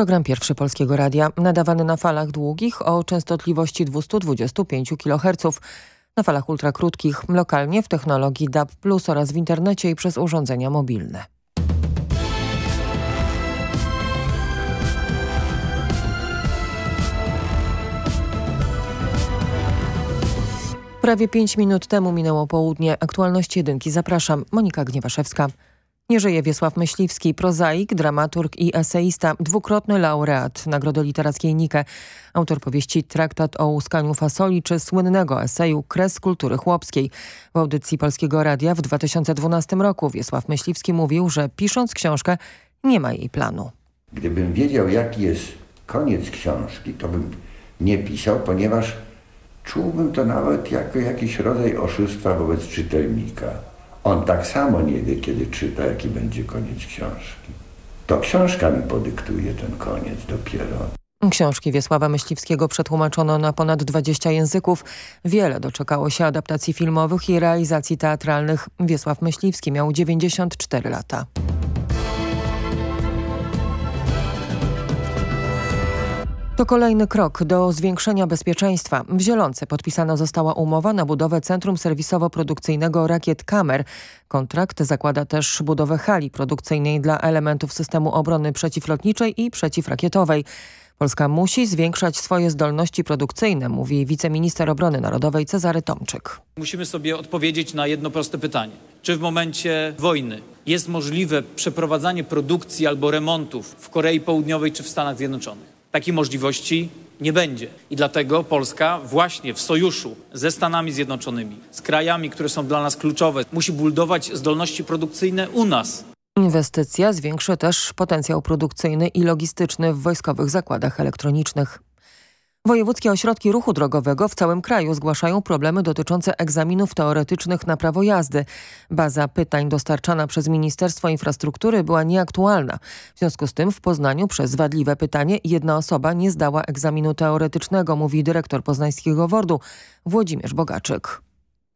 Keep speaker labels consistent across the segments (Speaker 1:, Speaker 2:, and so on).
Speaker 1: Program pierwszy Polskiego Radia, nadawany na falach długich o częstotliwości 225 kHz, na falach ultrakrótkich, lokalnie w technologii DAB+, oraz w internecie i przez urządzenia mobilne. Prawie pięć minut temu minęło południe. Aktualności jedynki. Zapraszam. Monika Gniewaszewska. Nie żyje Wiesław Myśliwski, prozaik, dramaturg i eseista, dwukrotny laureat Nagrody Literackiej Nike, autor powieści Traktat o łuskaniu fasoli czy słynnego eseju Kres kultury chłopskiej. W audycji Polskiego Radia w 2012 roku Wiesław Myśliwski mówił, że pisząc książkę nie ma jej planu.
Speaker 2: Gdybym wiedział jaki jest koniec książki, to bym nie pisał, ponieważ czułbym to nawet jako jakiś rodzaj oszustwa wobec czytelnika. On tak samo nie wie, kiedy czyta, jaki będzie koniec książki. To książka mi podyktuje ten koniec dopiero.
Speaker 1: Książki Wiesława Myśliwskiego przetłumaczono na ponad 20 języków. Wiele doczekało się adaptacji filmowych i realizacji teatralnych. Wiesław Myśliwski miał 94 lata. To kolejny krok do zwiększenia bezpieczeństwa. W Zielonce podpisana została umowa na budowę Centrum Serwisowo-Produkcyjnego Rakiet Kamer. Kontrakt zakłada też budowę hali produkcyjnej dla elementów systemu obrony przeciwlotniczej i przeciwrakietowej. Polska musi zwiększać swoje zdolności produkcyjne, mówi wiceminister obrony narodowej Cezary Tomczyk.
Speaker 3: Musimy sobie odpowiedzieć na jedno proste pytanie. Czy w momencie wojny jest możliwe przeprowadzanie produkcji albo remontów w Korei Południowej czy w Stanach Zjednoczonych? Takiej możliwości nie będzie. I dlatego Polska właśnie w sojuszu ze Stanami Zjednoczonymi, z krajami, które są dla nas kluczowe, musi budować zdolności produkcyjne u nas.
Speaker 1: Inwestycja zwiększy też potencjał produkcyjny i logistyczny w wojskowych zakładach elektronicznych. Wojewódzkie ośrodki ruchu drogowego w całym kraju zgłaszają problemy dotyczące egzaminów teoretycznych na prawo jazdy. Baza pytań dostarczana przez Ministerstwo Infrastruktury była nieaktualna. W związku z tym w Poznaniu przez wadliwe pytanie jedna osoba nie zdała egzaminu teoretycznego, mówi dyrektor poznańskiego WORD-u Włodzimierz Bogaczyk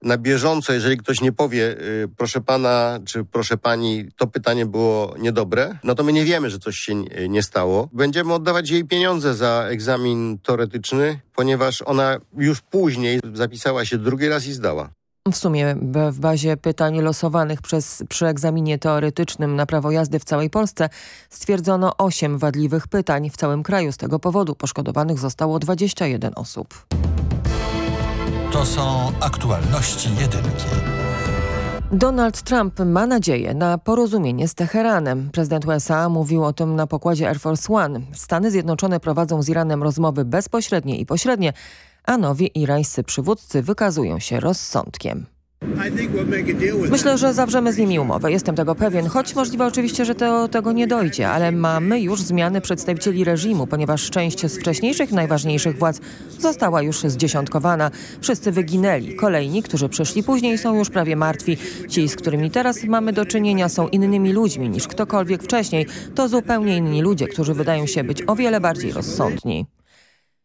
Speaker 4: na bieżąco, jeżeli ktoś nie powie, y, proszę pana czy proszę pani, to pytanie było niedobre, no to my nie wiemy, że coś się nie stało. Będziemy oddawać jej pieniądze za egzamin teoretyczny, ponieważ ona już później zapisała się drugi raz i zdała.
Speaker 1: W sumie w bazie pytań losowanych przez, przy egzaminie teoretycznym na prawo jazdy w całej Polsce stwierdzono 8 wadliwych pytań. W całym kraju z tego powodu poszkodowanych zostało 21 osób.
Speaker 5: To są aktualności jedynki.
Speaker 1: Donald Trump ma nadzieję na porozumienie z Teheranem. Prezydent USA mówił o tym na pokładzie Air Force One. Stany Zjednoczone prowadzą z Iranem rozmowy bezpośrednie i pośrednie, a nowi irańscy przywódcy wykazują się rozsądkiem. Myślę, że zawrzemy z nimi umowę. Jestem tego pewien, choć możliwe oczywiście, że do tego nie dojdzie, ale mamy już zmiany przedstawicieli reżimu, ponieważ część z wcześniejszych najważniejszych władz została już zdziesiątkowana. Wszyscy wyginęli. Kolejni, którzy przyszli później są już prawie martwi. Ci, z którymi teraz mamy do czynienia są innymi ludźmi niż ktokolwiek wcześniej. To zupełnie inni ludzie, którzy wydają się być o wiele bardziej rozsądni.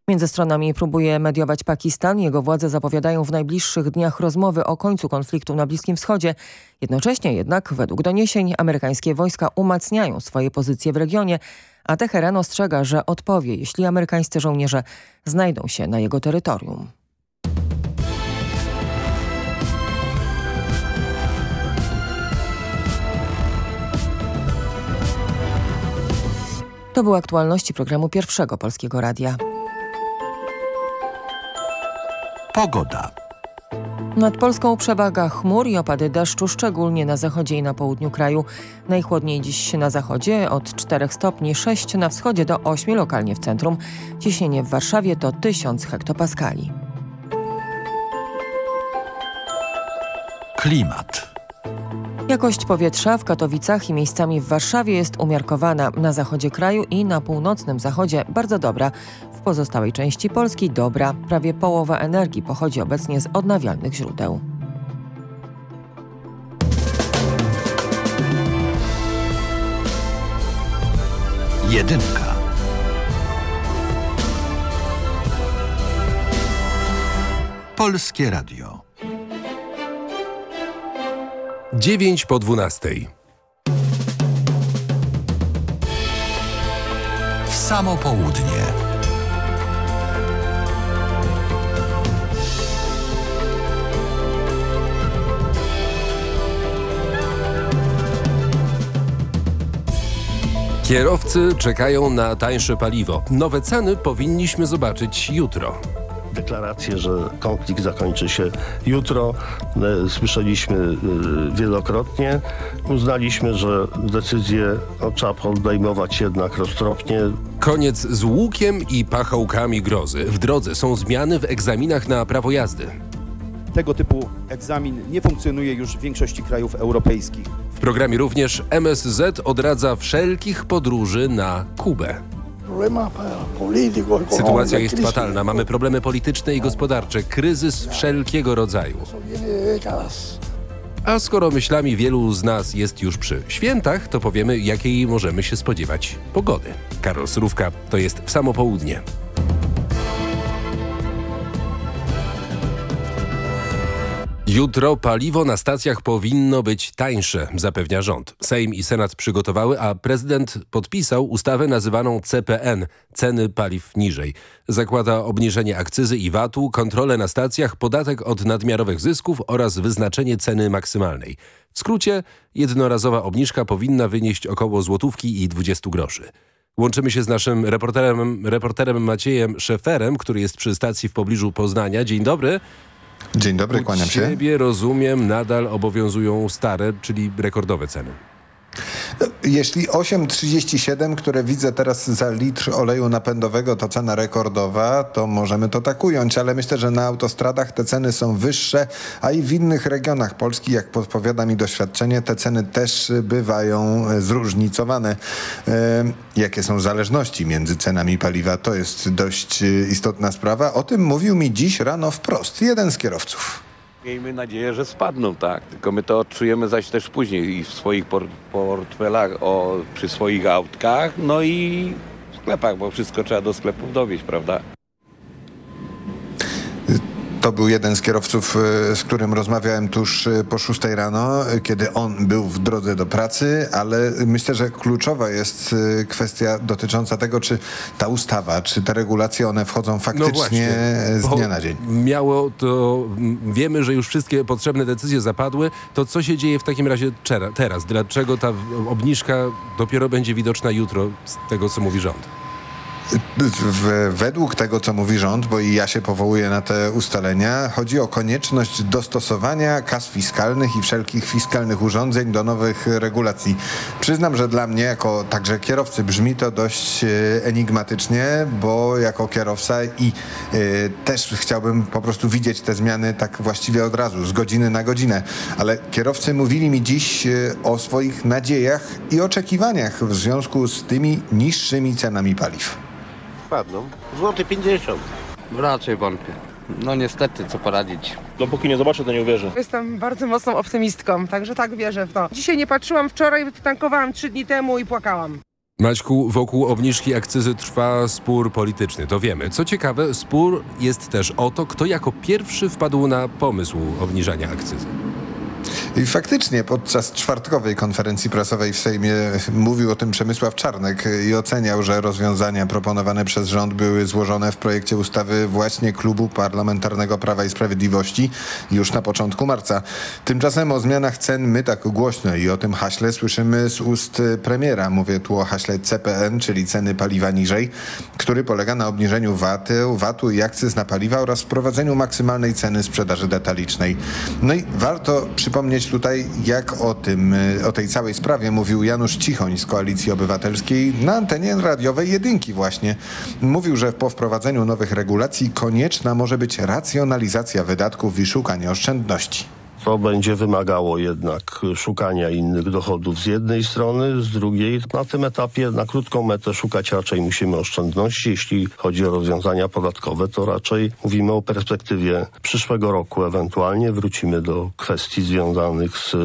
Speaker 1: Między stronami próbuje mediować Pakistan. Jego władze zapowiadają w najbliższych dniach rozmowy o końcu konfliktu na Bliskim Wschodzie. Jednocześnie jednak, według doniesień, amerykańskie wojska umacniają swoje pozycje w regionie, a Teheran ostrzega, że odpowie, jeśli amerykańscy żołnierze znajdą się na jego terytorium. To były aktualności programu Pierwszego Polskiego Radia.
Speaker 5: Pogoda.
Speaker 1: Nad Polską przewaga chmur i opady deszczu, szczególnie na zachodzie i na południu kraju. Najchłodniej dziś na zachodzie od 4 stopni 6 na wschodzie do 8 lokalnie w centrum. Ciśnienie w Warszawie to 1000 hektopaskali.
Speaker 5: Klimat.
Speaker 1: Jakość powietrza w Katowicach i miejscami w Warszawie jest umiarkowana. Na zachodzie kraju i na północnym zachodzie bardzo dobra. W pozostałej części Polski dobra. Prawie połowa energii pochodzi obecnie z odnawialnych źródeł.
Speaker 5: Jedynka. Polskie Radio.
Speaker 6: Dziewięć po dwunastej.
Speaker 5: samo południe.
Speaker 6: Kierowcy czekają na tańsze paliwo. Nowe ceny powinniśmy zobaczyć jutro.
Speaker 7: deklarację, że konflikt zakończy się jutro. E, Słyszeliśmy e, wielokrotnie. Uznaliśmy, że decyzję no, trzeba podejmować jednak roztropnie.
Speaker 6: Koniec z łukiem i pachołkami grozy. W drodze są zmiany w egzaminach na prawo jazdy.
Speaker 8: Tego typu egzamin nie funkcjonuje już w większości krajów europejskich.
Speaker 6: W programie również MSZ odradza wszelkich podróży na Kubę. Sytuacja jest fatalna. Mamy problemy polityczne i gospodarcze, kryzys wszelkiego rodzaju. A skoro myślami wielu z nas jest już przy świętach, to powiemy, jakiej możemy się spodziewać pogody. Karol Surówka, to jest w samo południe. Jutro paliwo na stacjach powinno być tańsze, zapewnia rząd. Sejm i Senat przygotowały, a prezydent podpisał ustawę nazywaną CPN – ceny paliw niżej. Zakłada obniżenie akcyzy i VAT-u, kontrolę na stacjach, podatek od nadmiarowych zysków oraz wyznaczenie ceny maksymalnej. W skrócie, jednorazowa obniżka powinna wynieść około złotówki i 20 groszy. Łączymy się z naszym reporterem, reporterem Maciejem Szeferem, który jest przy stacji w pobliżu Poznania. Dzień dobry.
Speaker 9: Dzień dobry, kłaniam
Speaker 6: U
Speaker 9: się.
Speaker 6: Ciebie rozumiem, nadal obowiązują stare, czyli rekordowe ceny.
Speaker 9: Jeśli 8,37, które widzę teraz za litr oleju napędowego, to cena rekordowa, to możemy to tak ująć, ale myślę, że na autostradach te ceny są wyższe, a i w innych regionach Polski, jak podpowiada mi doświadczenie, te ceny też bywają e, zróżnicowane. E, jakie są zależności między cenami paliwa, to jest dość e, istotna sprawa. O tym mówił mi dziś rano wprost jeden z kierowców.
Speaker 10: Miejmy nadzieję, że spadną, tak. Tylko my to odczujemy zaś też później i w swoich por portfelach, o, przy swoich autkach, no i w sklepach, bo wszystko trzeba do sklepów dowieść, prawda?
Speaker 9: To był jeden z kierowców, e, z którym rozmawiałem tuż e, po 6 rano, e, kiedy on był w drodze do pracy, ale myślę, że kluczowa jest e, kwestia dotycząca tego, czy ta ustawa, czy te regulacje, one wchodzą faktycznie z
Speaker 6: bo
Speaker 9: dnia na dzień.
Speaker 6: Miało to, wiemy, że już wszystkie potrzebne decyzje zapadły, to co się dzieje w takim razie teraz? Dlaczego ta obniżka dopiero będzie widoczna jutro z tego, co mówi rząd?
Speaker 9: Według tego, co mówi rząd, bo i ja się powołuję na te ustalenia, chodzi o konieczność dostosowania kas fiskalnych i wszelkich fiskalnych urządzeń do nowych regulacji. Przyznam, że dla mnie, jako także kierowcy, brzmi to dość e, enigmatycznie, bo jako kierowca i e, też chciałbym po prostu widzieć te zmiany tak właściwie od razu, z godziny na godzinę. Ale kierowcy mówili mi dziś e, o swoich nadziejach i oczekiwaniach w związku z tymi niższymi cenami paliw.
Speaker 10: Spadną. Złoty 50.
Speaker 11: Raczej wątpię. No niestety, co poradzić.
Speaker 12: Dopóki nie zobaczę, to nie uwierzę.
Speaker 13: Jestem bardzo mocną optymistką, także tak wierzę w to. Dzisiaj nie patrzyłam, wczoraj tankowałam trzy dni temu i płakałam.
Speaker 6: Maćku, wokół obniżki akcyzy trwa spór polityczny, to wiemy. Co ciekawe, spór jest też o to, kto jako pierwszy wpadł na pomysł obniżania akcyzy.
Speaker 9: I faktycznie podczas czwartkowej konferencji prasowej w Sejmie mówił o tym Przemysław Czarnek i oceniał, że rozwiązania proponowane przez rząd były złożone w projekcie ustawy właśnie Klubu Parlamentarnego Prawa i Sprawiedliwości już na początku marca. Tymczasem o zmianach cen my tak głośno i o tym haśle słyszymy z ust premiera. Mówię tu o haśle CPN, czyli ceny paliwa niżej, który polega na obniżeniu VAT-u, VAT-u i akcyz na paliwa oraz wprowadzeniu maksymalnej ceny sprzedaży detalicznej. No i warto przypomnieć tutaj, jak o tym, y, o tej całej sprawie mówił Janusz Cichoń z Koalicji Obywatelskiej na antenie radiowej Jedynki właśnie. Mówił, że po wprowadzeniu nowych regulacji konieczna może być racjonalizacja wydatków i szukanie oszczędności.
Speaker 7: To będzie wymagało jednak szukania innych dochodów z jednej strony, z drugiej na tym etapie na krótką metę szukać raczej musimy oszczędności. Jeśli chodzi o rozwiązania podatkowe, to raczej mówimy o perspektywie przyszłego roku ewentualnie. Wrócimy do kwestii związanych z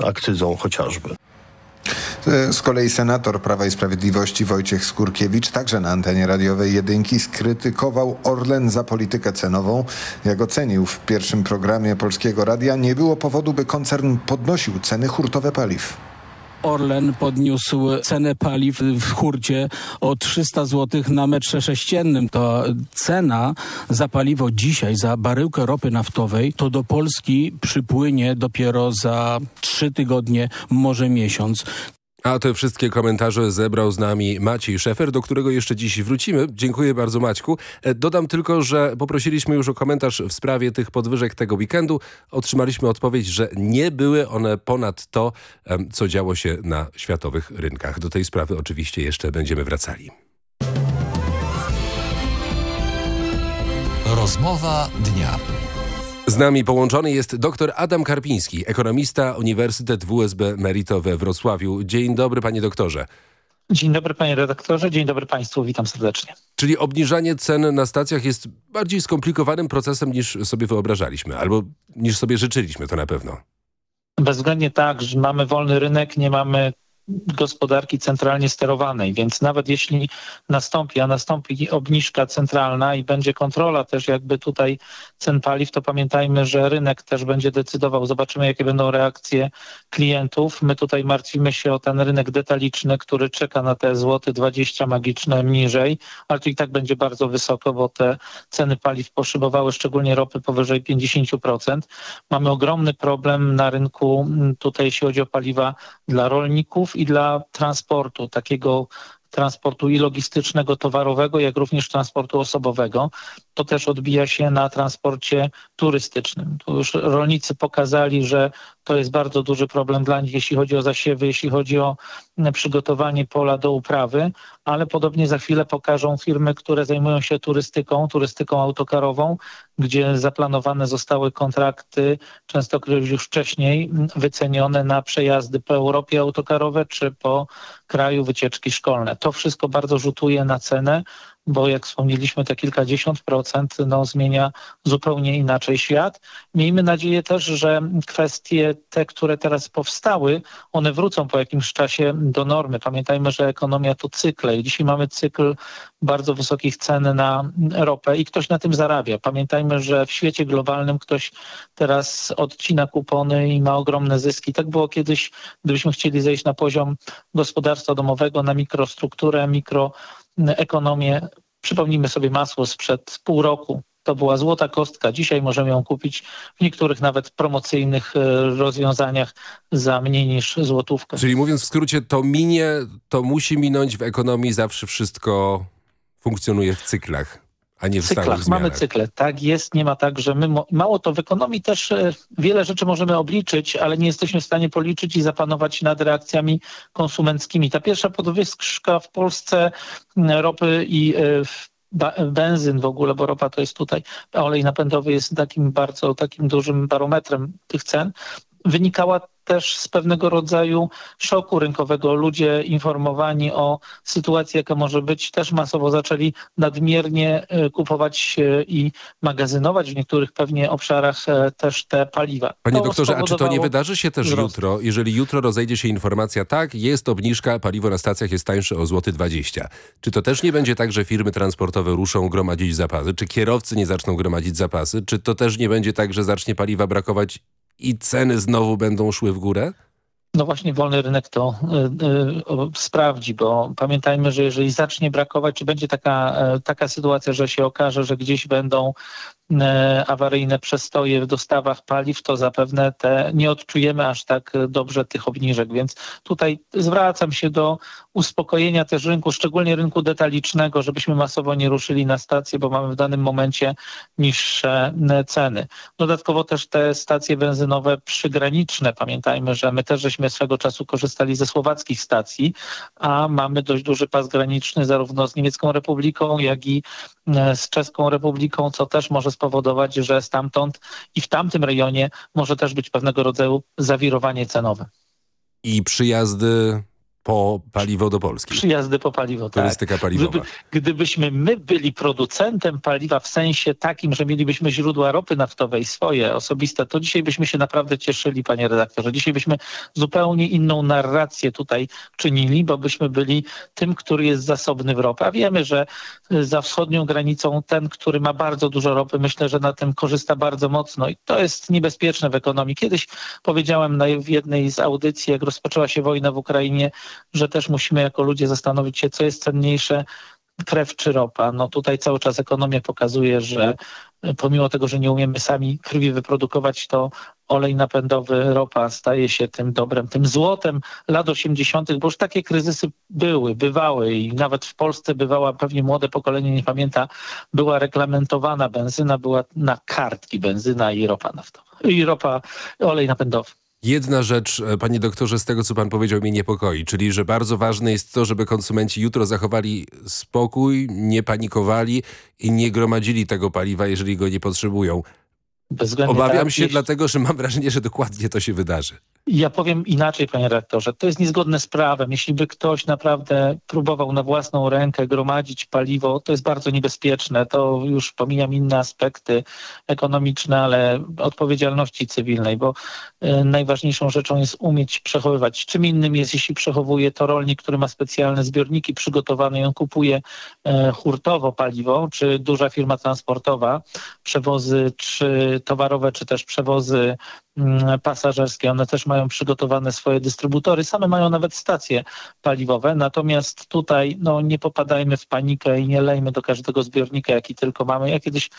Speaker 7: e, akcyzą chociażby.
Speaker 9: E, Z kolei senator Prawa i Sprawiedliwości Wojciech Skurkiewicz także na antenie radiowej Jedynki skrytykował Orlen za politykę cenową. Jak ocenił w pierwszym programie Polskiego Radia, nie było powodu, by koncern podnosił ceny hurtowe paliw.
Speaker 12: Orlen podniósł cenę paliw w hurcie o 300 zł na metrze sześciennym. To cena za paliwo dzisiaj, za baryłkę ropy naftowej, to do Polski przypłynie dopiero za trzy tygodnie, może miesiąc.
Speaker 6: A te wszystkie komentarze zebrał z nami Maciej Szefer, do którego jeszcze dziś wrócimy. Dziękuję bardzo Maćku. E, Dodam tylko, że poprosiliśmy już o komentarz w sprawie tych podwyżek tego weekendu. Otrzymaliśmy odpowiedź, że nie były one ponad to, co działo się na światowych rynkach. Do tej sprawy oczywiście jeszcze będziemy wracali.
Speaker 5: Rozmowa dnia.
Speaker 6: Z nami połączony jest dr Adam Karpiński, ekonomista Uniwersytet WSB Merito we Wrocławiu. Dzień dobry panie doktorze.
Speaker 14: Dzień dobry panie redaktorze, dzień dobry państwu, witam serdecznie.
Speaker 6: Czyli obniżanie cen na stacjach jest bardziej skomplikowanym procesem niż sobie wyobrażaliśmy, albo niż sobie życzyliśmy to na pewno.
Speaker 14: Bezwzględnie tak, że mamy wolny rynek, nie mamy gospodarki centralnie sterowanej, więc nawet jeśli nastąpi, a nastąpi obniżka centralna i będzie kontrola też jakby tutaj cen paliw, to pamiętajmy, że rynek też będzie decydował. Zobaczymy, jakie będą reakcje klientów. My tutaj martwimy się o ten rynek detaliczny, który czeka na te złoty 20 magiczne niżej, ale to i tak będzie bardzo wysoko, bo te ceny paliw poszybowały, szczególnie ropy powyżej 50%. Mamy ogromny problem na rynku mm, tutaj, jeśli chodzi o paliwa dla rolników i dla transportu, takiego transportu i logistycznego, towarowego, jak również transportu osobowego. To też odbija się na transporcie turystycznym. Tu już rolnicy pokazali, że to jest bardzo duży problem dla nich, jeśli chodzi o zasiewy, jeśli chodzi o przygotowanie pola do uprawy, ale podobnie za chwilę pokażą firmy, które zajmują się turystyką, turystyką autokarową, gdzie zaplanowane zostały kontrakty, często już wcześniej wycenione na przejazdy po Europie autokarowe czy po kraju wycieczki szkolne. To wszystko bardzo rzutuje na cenę, bo jak wspomnieliśmy, te kilkadziesiąt procent no, zmienia zupełnie inaczej świat. Miejmy nadzieję też, że kwestie te, które teraz powstały, one wrócą po jakimś czasie do normy. Pamiętajmy, że ekonomia to cykle i dzisiaj mamy cykl bardzo wysokich cen na ropę i ktoś na tym zarabia. Pamiętajmy, że w świecie globalnym ktoś teraz odcina kupony i ma ogromne zyski. Tak było kiedyś, gdybyśmy chcieli zejść na poziom gospodarstwa domowego, na mikrostrukturę, mikroekonomię. Przypomnijmy sobie masło sprzed pół roku. To była złota kostka. Dzisiaj możemy ją kupić w niektórych nawet promocyjnych e, rozwiązaniach za mniej niż złotówkę.
Speaker 6: Czyli mówiąc w skrócie, to minie, to musi minąć w ekonomii, zawsze wszystko funkcjonuje w cyklach, a nie w,
Speaker 14: w
Speaker 6: stałych
Speaker 14: cyklach.
Speaker 6: zmianach.
Speaker 14: Mamy cykle. Tak jest, nie ma tak, że my, mało to w ekonomii też e, wiele rzeczy możemy obliczyć, ale nie jesteśmy w stanie policzyć i zapanować nad reakcjami konsumenckimi. Ta pierwsza podwyżka w Polsce ropy i e, w benzyn w ogóle, bo ropa to jest tutaj, olej napędowy jest takim bardzo takim dużym barometrem tych cen, wynikała też z pewnego rodzaju szoku rynkowego. Ludzie informowani o sytuacji, jaka może być, też masowo zaczęli nadmiernie e, kupować e, i magazynować w niektórych pewnie obszarach e, też te paliwa.
Speaker 6: Panie
Speaker 14: To
Speaker 6: doktorze, a czy to nie wydarzy się też
Speaker 14: wzrost.
Speaker 6: jutro, jeżeli jutro rozejdzie się informacja, tak, jest obniżka, paliwo na stacjach jest tańsze o złoty 20. Czy to też nie będzie tak, że firmy transportowe ruszą gromadzić zapasy? Czy kierowcy nie zaczną gromadzić zapasy? Czy to też nie będzie tak, że zacznie paliwa brakować i ceny znowu będą szły w górę?
Speaker 14: No właśnie wolny rynek to y, y, sprawdzi, bo pamiętajmy, że jeżeli zacznie brakować, czy będzie taka, e, taka sytuacja, że się okaże, że gdzieś będą awaryjne przestoje w dostawach paliw, to zapewne te nie odczujemy aż tak dobrze tych obniżek, więc tutaj zwracam się do uspokojenia też rynku, szczególnie rynku detalicznego, żebyśmy masowo nie ruszyli na stacje, bo mamy w danym momencie niższe e, ceny. Dodatkowo też te stacje benzynowe przygraniczne, pamiętajmy, że my też żeśmy swego czasu korzystali ze słowackich stacji, a mamy dość duży pas graniczny zarówno z Niemiecką Republiką, jak i e, z Czeską Republiką, co też może spowodować, że stamtąd i w tamtym rejonie może też być pewnego rodzaju zawirowanie cenowe.
Speaker 6: I przyjazdy po paliwo do Polski.
Speaker 14: Przyjazdy po paliwo, tak.
Speaker 6: Turystyka paliwowa.
Speaker 14: Gdyby, gdybyśmy my byli producentem paliwa w sensie takim, że mielibyśmy źródła ropy naftowej swoje, osobiste, to dzisiaj byśmy się naprawdę cieszyli, panie redaktorze. Dzisiaj byśmy zupełnie inną narrację tutaj czynili, bo byśmy byli tym, który jest zasobny w ropę. A wiemy, że y, za wschodnią granicą ten, który ma bardzo dużo ropy, myślę, że na tym korzysta bardzo mocno i to jest niebezpieczne w ekonomii. Kiedyś powiedziałem na, w jednej z audycji, jak rozpoczęła się wojna w Ukrainie, że też musimy jako ludzie zastanowić się, co jest cenniejsze, krew czy ropa. No tutaj cały czas ekonomia pokazuje, że pomimo tego, że nie umiemy sami krwi wyprodukować, to olej napędowy, ropa staje się tym dobrem, tym złotem lat 80., bo już takie kryzysy były, bywały i nawet w Polsce bywała, pewnie młode pokolenie nie pamięta, była reglamentowana benzyna, była na kartki benzyna i ropa naftowa. I ropa, olej napędowy.
Speaker 6: Jedna rzecz, e, panie doktorze, z tego co pan powiedział mnie niepokoi, czyli że bardzo ważne jest to, żeby konsumenci jutro zachowali spokój, nie panikowali i nie gromadzili tego paliwa, jeżeli go nie potrzebują. Obawiam
Speaker 14: tak,
Speaker 6: się
Speaker 14: jeśli-
Speaker 6: dlatego, że mam wrażenie, że dokładnie to się wydarzy.
Speaker 14: Ja powiem inaczej, panie redaktorze. To jest niezgodne z prawem. Jeśli by ktoś naprawdę próbował na własną rękę gromadzić paliwo, to jest bardzo niebezpieczne. To już pomijam inne aspekty ekonomiczne, ale odpowiedzialności cywilnej, bo e, najważniejszą rzeczą jest umieć przechowywać. Czym innym jest, jeśli przechowuje to rolnik, który ma specjalne zbiorniki przygotowane i on kupuje e, hurtowo paliwo, czy duża firma transportowa, przewozy czy towarowe, czy też przewozy mm, pasażerskie. One też mają przygotowane swoje dystrybutory, same mają nawet stacje paliwowe. Natomiast tutaj no, nie popadajmy w panikę i nie lejmy do każdego zbiornika, jaki tylko mamy. Ja kiedyś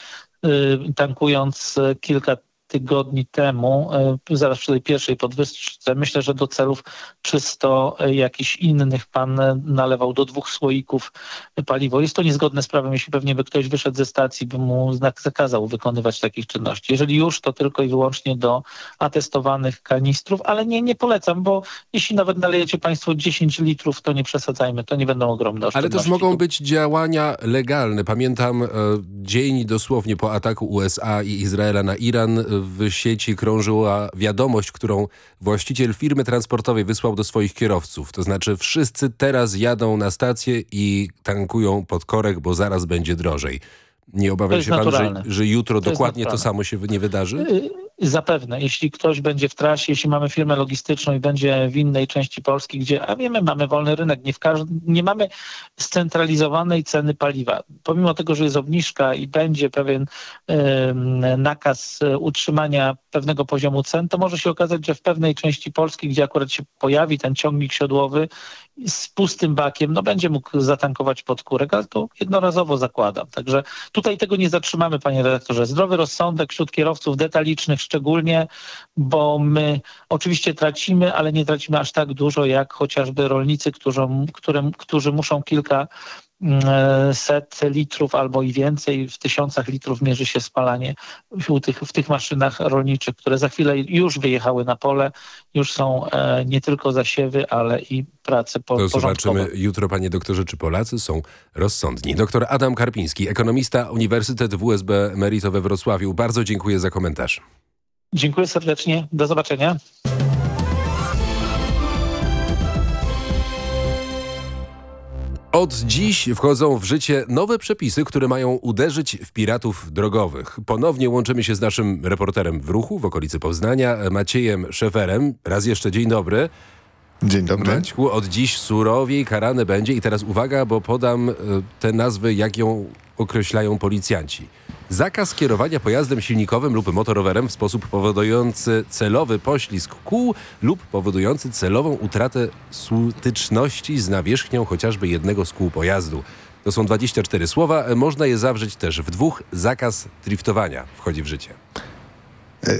Speaker 14: y, tankując y, kilka tygodni temu, y, zaraz przy tej pierwszej podwyżce, myślę, że do celów czysto y, jakichś innych pan y, nalewał do dwóch słoików paliwo. Jest to niezgodne z prawem, jeśli pewnie by ktoś wyszedł ze stacji, by mu zakazał wykonywać takich czynności. Jeżeli już, to tylko i wyłącznie do atestowanych kanistrów, ale nie, nie polecam, bo jeśli nawet nalejecie państwo 10 litrów, to nie przesadzajmy, to nie będą ogromne
Speaker 6: Ale
Speaker 14: oszczędności.
Speaker 6: też mogą być działania legalne. Pamiętam e, dzień dosłownie po ataku USA i Izraela na Iran w sieci krążyła wiadomość, którą właściciel firmy transportowej wysłał do swoich kierowców. To znaczy wszyscy teraz jadą na stację i tankują pod korek, bo zaraz będzie drożej. Nie obawia się pan, że, że jutro
Speaker 14: To
Speaker 6: dokładnie to samo się nie wydarzy?
Speaker 14: Y, Zapewne, jeśli ktoś będzie w trasie, jeśli mamy firmę logistyczną i będzie w innej części Polski, gdzie, a wiemy, mamy wolny rynek, nie, w każdym, nie mamy scentralizowanej ceny paliwa. Pomimo tego, że jest obniżka i będzie pewien em, nakaz e, utrzymania pewnego poziomu cen, to może się okazać, że w pewnej części Polski, gdzie akurat się pojawi ten ciągnik siodłowy z pustym bakiem, no będzie mógł zatankować pod kurek, ale to jednorazowo zakładam. Także tutaj tego nie zatrzymamy, panie redaktorze. Zdrowy rozsądek wśród kierowców detalicznych szczególnie, bo my oczywiście tracimy, ale nie tracimy aż tak dużo, jak chociażby rolnicy, którzy, którym, którzy muszą kilka mm, set litrów albo i więcej, w tysiącach litrów mierzy się spalanie w tych, w tych maszynach rolniczych, które za chwilę już wyjechały na pole, już są e, nie tylko zasiewy, ale i prace po,
Speaker 6: To zobaczymy jutro, panie doktorze, czy Polacy są rozsądni. Doktor Adam Karpiński, ekonomista Uniwersytet WSB Merito we Wrocławiu. Bardzo dziękuję za komentarz.
Speaker 14: Dziękuję serdecznie, do zobaczenia.
Speaker 6: Od dziś wchodzą w życie nowe przepisy, które mają uderzyć w piratów drogowych. Ponownie łączymy się z naszym reporterem w ruchu w okolicy Poznania, Maciejem Szeferem. Raz jeszcze dzień dobry.
Speaker 9: Dzień dobry.
Speaker 6: Maćku, od dziś surowiej karane będzie i teraz uwaga, bo podam e, te nazwy, jak ją określają policjanci. Zakaz kierowania pojazdem silnikowym lub motorowerem w sposób powodujący celowy poślizg kół lub powodujący celową utratę styczności z nawierzchnią chociażby jednego z kół pojazdu. To są 24 słowa, można je zawrzeć też w dwóch. Zakaz driftowania wchodzi w życie.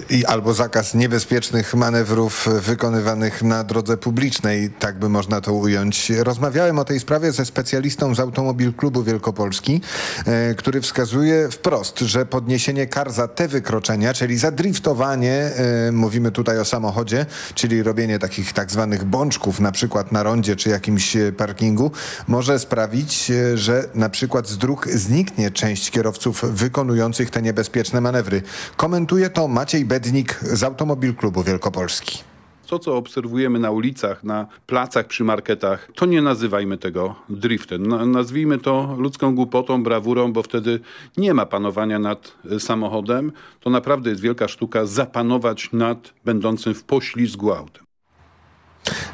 Speaker 9: I albo zakaz niebezpiecznych manewrów wykonywanych na drodze publicznej, tak by można to ująć. Rozmawiałem o tej sprawie ze specjalistą z Automobil Klubu Wielkopolski, e, który wskazuje wprost, że podniesienie kar za te wykroczenia, czyli za driftowanie, e, mówimy tutaj o samochodzie, czyli robienie takich tak zwanych bączków, na przykład na rondzie czy jakimś e, parkingu, może sprawić, e, że na przykład z dróg zniknie część kierowców wykonujących te niebezpieczne manewry. Komentuje to Maciej Bednik z Automobil Klubu Wielkopolski.
Speaker 15: To, co obserwujemy na ulicach, na placach, przy marketach, to nie nazywajmy tego driftem. Na, nazwijmy to ludzką głupotą, brawurą, bo wtedy nie ma panowania nad y, samochodem. To naprawdę jest wielka sztuka zapanować nad będącym w poślizgu autem.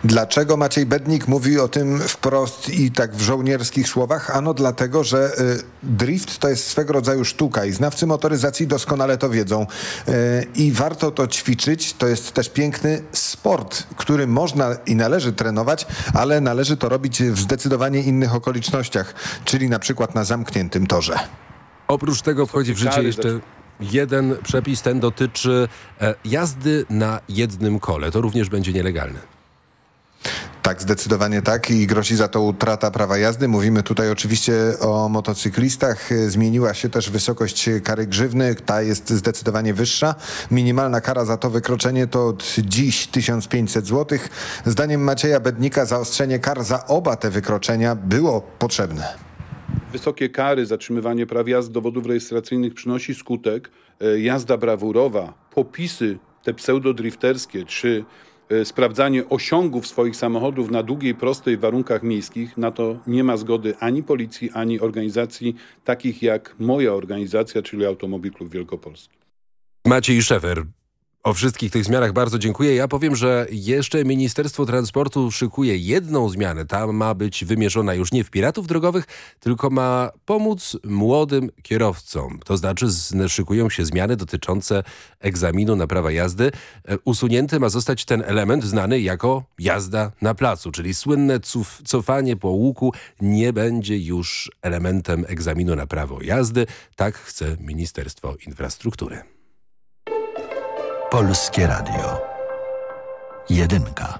Speaker 9: Dlaczego Maciej Bednik mówi o tym wprost i tak w żołnierskich słowach? Ano dlatego, że y, drift to jest swego rodzaju sztuka i znawcy motoryzacji doskonale to wiedzą. Y, I warto to ćwiczyć. To jest też piękny sport, który można i należy trenować, ale należy to robić w zdecydowanie innych okolicznościach, czyli na przykład na zamkniętym torze.
Speaker 6: Oprócz tego wchodzi w życie jeszcze jeden przepis, ten dotyczy e, jazdy na jednym kole. To również będzie nielegalne.
Speaker 9: Tak, zdecydowanie tak i grozi za to utrata prawa jazdy. Mówimy tutaj oczywiście o motocyklistach. Zmieniła się też wysokość kary grzywny. Ta jest zdecydowanie wyższa. Minimalna kara za to wykroczenie to od dziś 1500 zł. Zdaniem Macieja Bednika zaostrzenie kar za oba te wykroczenia było potrzebne.
Speaker 15: Wysokie kary, zatrzymywanie praw jazdy dowodów rejestracyjnych przynosi skutek. E, Jazda brawurowa, popisy te pseudodrifterskie czy sprawdzanie osiągów swoich samochodów na długiej, prostej warunkach miejskich, na to nie ma zgody ani policji, ani organizacji takich jak moja organizacja, czyli Automobil Klub Wielkopolski.
Speaker 6: Maciej Szefer. O wszystkich tych zmianach bardzo dziękuję. Ja powiem, że jeszcze Ministerstwo Transportu szykuje jedną zmianę. Ta ma być wymierzona już nie w piratów drogowych, tylko ma pomóc młodym kierowcom. To znaczy szykują się zmiany dotyczące egzaminu na prawa jazdy. E, Usunięty ma zostać ten element znany jako jazda na placu, czyli słynne cofanie po łuku nie będzie już elementem egzaminu na prawo jazdy. Tak chce Ministerstwo Infrastruktury.
Speaker 5: Polskie Radio. Jedynka.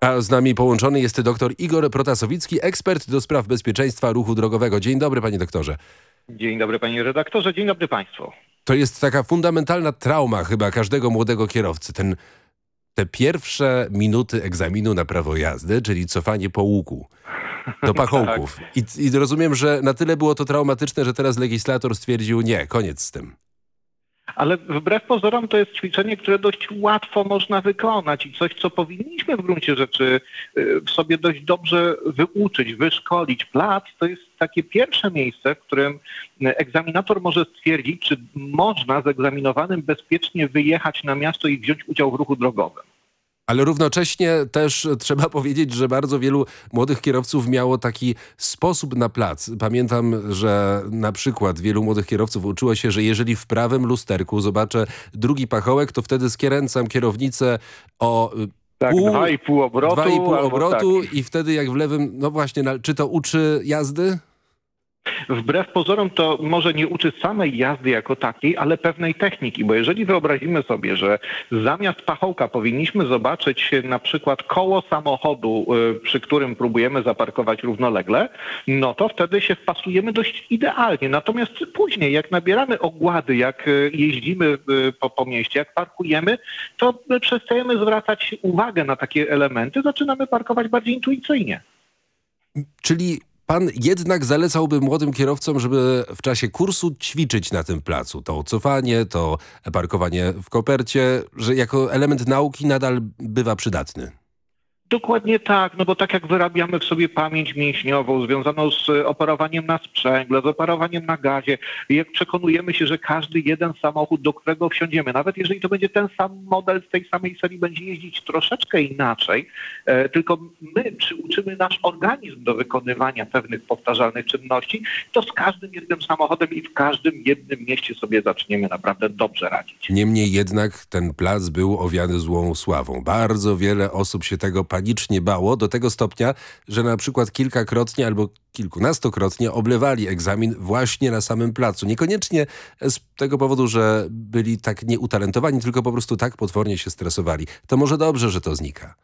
Speaker 6: A z nami połączony jest dr Igor Protasowicki, ekspert do spraw bezpieczeństwa ruchu drogowego. Dzień dobry panie doktorze.
Speaker 16: Dzień dobry panie redaktorze, dzień dobry państwu.
Speaker 6: To jest taka fundamentalna trauma chyba każdego młodego kierowcy. Ten, te pierwsze minuty egzaminu na prawo jazdy, czyli cofanie po łuku do pachołków. I, I rozumiem, że na tyle było to traumatyczne, że teraz legislator stwierdził nie, koniec z tym.
Speaker 16: Ale wbrew pozorom to jest ćwiczenie, które dość łatwo można wykonać i coś, co powinniśmy w gruncie rzeczy y, sobie dość dobrze wyuczyć, wyszkolić. Plac to jest takie pierwsze miejsce, w którym y, egzaminator może stwierdzić, czy można z egzaminowanym bezpiecznie wyjechać na miasto i wziąć udział w ruchu drogowym.
Speaker 6: Ale równocześnie też trzeba powiedzieć, że bardzo wielu młodych kierowców miało taki sposób na plac. Pamiętam, że na przykład wielu młodych kierowców uczyło się, że jeżeli w prawym lusterku zobaczę drugi pachołek, to wtedy skręcam kierownicę o y,
Speaker 16: Tak,
Speaker 6: pół,
Speaker 16: dwa i pół obrotu.
Speaker 6: dwa i pół obrotu
Speaker 16: tak.
Speaker 6: i wtedy jak w lewym, no właśnie, czy to uczy jazdy?
Speaker 16: Wbrew pozorom to może nie uczy samej jazdy jako takiej, ale pewnej techniki, bo jeżeli wyobrazimy sobie, że zamiast pachołka powinniśmy zobaczyć na przykład koło samochodu, y, przy którym próbujemy zaparkować równolegle, no to wtedy się wpasujemy dość idealnie. Natomiast później, jak nabieramy ogłady, jak y, jeździmy y, po, po mieście, jak parkujemy, to my przestajemy zwracać uwagę na takie elementy, zaczynamy parkować bardziej intuicyjnie.
Speaker 6: Czyli pan jednak zalecałby młodym kierowcom, żeby w czasie kursu ćwiczyć na tym placu. To cofanie, to parkowanie w kopercie, że jako element nauki nadal bywa przydatny.
Speaker 16: Dokładnie tak, no bo tak jak wyrabiamy w sobie pamięć mięśniową związaną z e, operowaniem na sprzęgle, z operowaniem na gazie, jak przekonujemy się, że każdy jeden samochód, do którego wsiądziemy, nawet jeżeli to będzie ten sam model z tej samej serii, będzie jeździć troszeczkę inaczej, e, tylko my przyuczymy nasz organizm do wykonywania pewnych powtarzalnych czynności, to z każdym jednym samochodem i w każdym jednym mieście sobie zaczniemy naprawdę dobrze radzić.
Speaker 6: Niemniej jednak ten plac był owiany złą sławą. Bardzo wiele osób się tego panicznie bało, do tego stopnia, że na przykład kilkakrotnie albo kilkunastokrotnie oblewali egzamin właśnie na samym placu. Niekoniecznie z tego powodu, że byli tak nieutalentowani, tylko po prostu tak potwornie się stresowali. To może dobrze, że to znika.